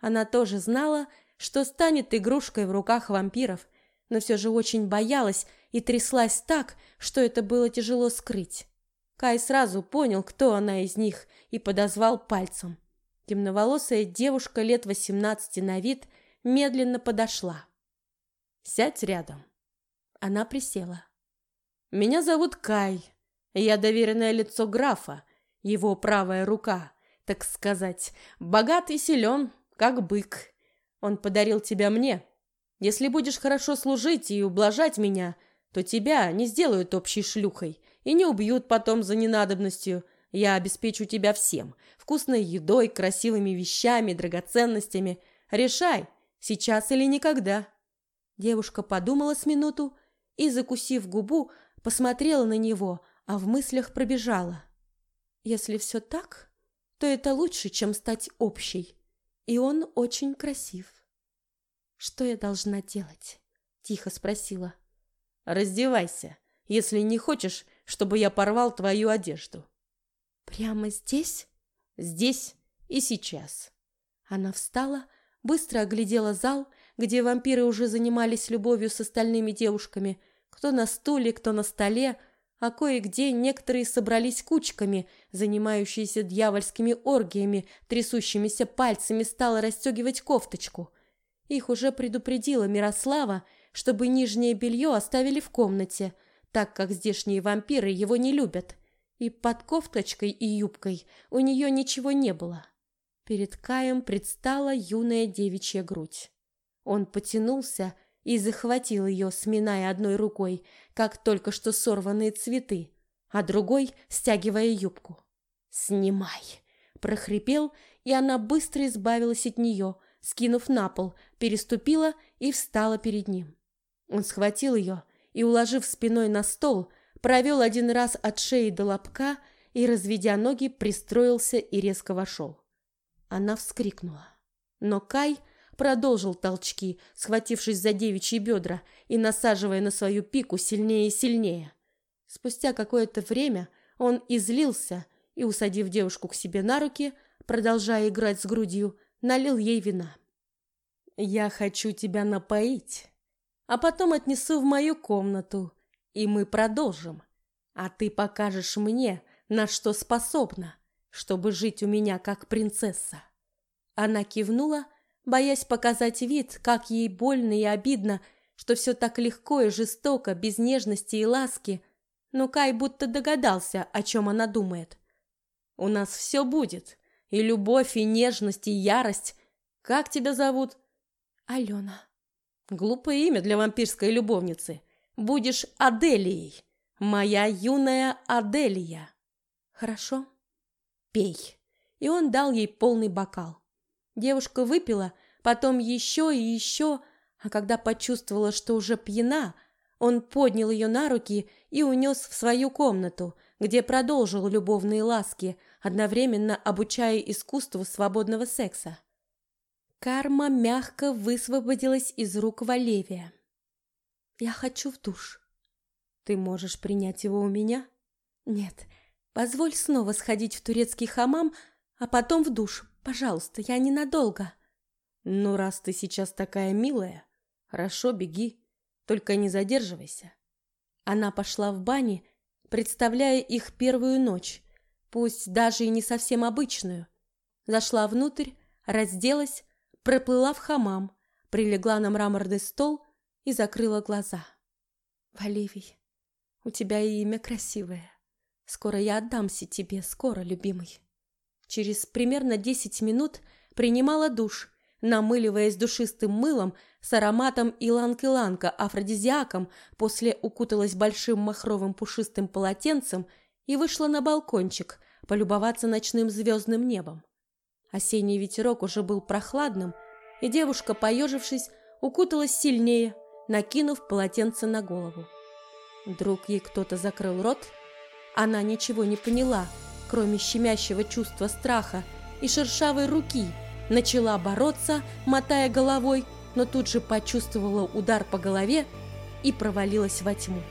Она тоже знала, что станет игрушкой в руках вампиров, но все же очень боялась и тряслась так, что это было тяжело скрыть. Кай сразу понял, кто она из них, и подозвал пальцем. Темноволосая девушка лет восемнадцати на вид медленно подошла. «Сядь рядом». Она присела. «Меня зовут Кай. Я доверенное лицо графа, его правая рука, так сказать, богат и силен, как бык. Он подарил тебя мне. Если будешь хорошо служить и ублажать меня, то тебя не сделают общей шлюхой и не убьют потом за ненадобностью. Я обеспечу тебя всем – вкусной едой, красивыми вещами, драгоценностями. Решай, сейчас или никогда». Девушка подумала с минуту и, закусив губу, посмотрела на него – а в мыслях пробежала. Если все так, то это лучше, чем стать общей. И он очень красив. Что я должна делать? Тихо спросила. Раздевайся, если не хочешь, чтобы я порвал твою одежду. Прямо здесь? Здесь и сейчас. Она встала, быстро оглядела зал, где вампиры уже занимались любовью с остальными девушками, кто на стуле, кто на столе, а кое-где некоторые собрались кучками, занимающиеся дьявольскими оргиями, трясущимися пальцами стала расстегивать кофточку. Их уже предупредила Мирослава, чтобы нижнее белье оставили в комнате, так как здешние вампиры его не любят. И под кофточкой и юбкой у нее ничего не было. Перед Каем предстала юная девичья грудь. Он потянулся и захватил ее, сминая одной рукой, как только что сорванные цветы, а другой стягивая юбку. «Снимай!» – прохрипел, и она быстро избавилась от нее, скинув на пол, переступила и встала перед ним. Он схватил ее и, уложив спиной на стол, провел один раз от шеи до лобка и, разведя ноги, пристроился и резко вошел. Она вскрикнула. Но Кай – продолжил толчки, схватившись за девичьи бедра и насаживая на свою пику сильнее и сильнее. Спустя какое-то время он излился и, усадив девушку к себе на руки, продолжая играть с грудью, налил ей вина. «Я хочу тебя напоить, а потом отнесу в мою комнату, и мы продолжим. А ты покажешь мне, на что способна, чтобы жить у меня как принцесса. Она кивнула, боясь показать вид, как ей больно и обидно, что все так легко и жестоко, без нежности и ласки. Но Кай будто догадался, о чем она думает. «У нас все будет. И любовь, и нежность, и ярость. Как тебя зовут?» «Алена». «Глупое имя для вампирской любовницы. Будешь Аделией. Моя юная Аделия». «Хорошо. Пей». И он дал ей полный бокал. Девушка выпила, потом еще и еще, а когда почувствовала, что уже пьяна, он поднял ее на руки и унес в свою комнату, где продолжил любовные ласки, одновременно обучая искусству свободного секса. Карма мягко высвободилась из рук Валевия. «Я хочу в душ». «Ты можешь принять его у меня?» «Нет, позволь снова сходить в турецкий хамам, а потом в душ. Пожалуйста, я ненадолго». «Ну, раз ты сейчас такая милая, хорошо, беги, только не задерживайся». Она пошла в бане, представляя их первую ночь, пусть даже и не совсем обычную. Зашла внутрь, разделась, проплыла в хамам, прилегла на мраморный стол и закрыла глаза. «Валивий, у тебя и имя красивое. Скоро я отдамся тебе, скоро, любимый». Через примерно 10 минут принимала душ, намыливаясь душистым мылом с ароматом иланг-иланга афродизиаком, после укуталась большим махровым пушистым полотенцем и вышла на балкончик полюбоваться ночным звездным небом. Осенний ветерок уже был прохладным, и девушка, поежившись, укуталась сильнее, накинув полотенце на голову. Вдруг ей кто-то закрыл рот, она ничего не поняла — кроме щемящего чувства страха и шершавой руки, начала бороться, мотая головой, но тут же почувствовала удар по голове и провалилась во тьму.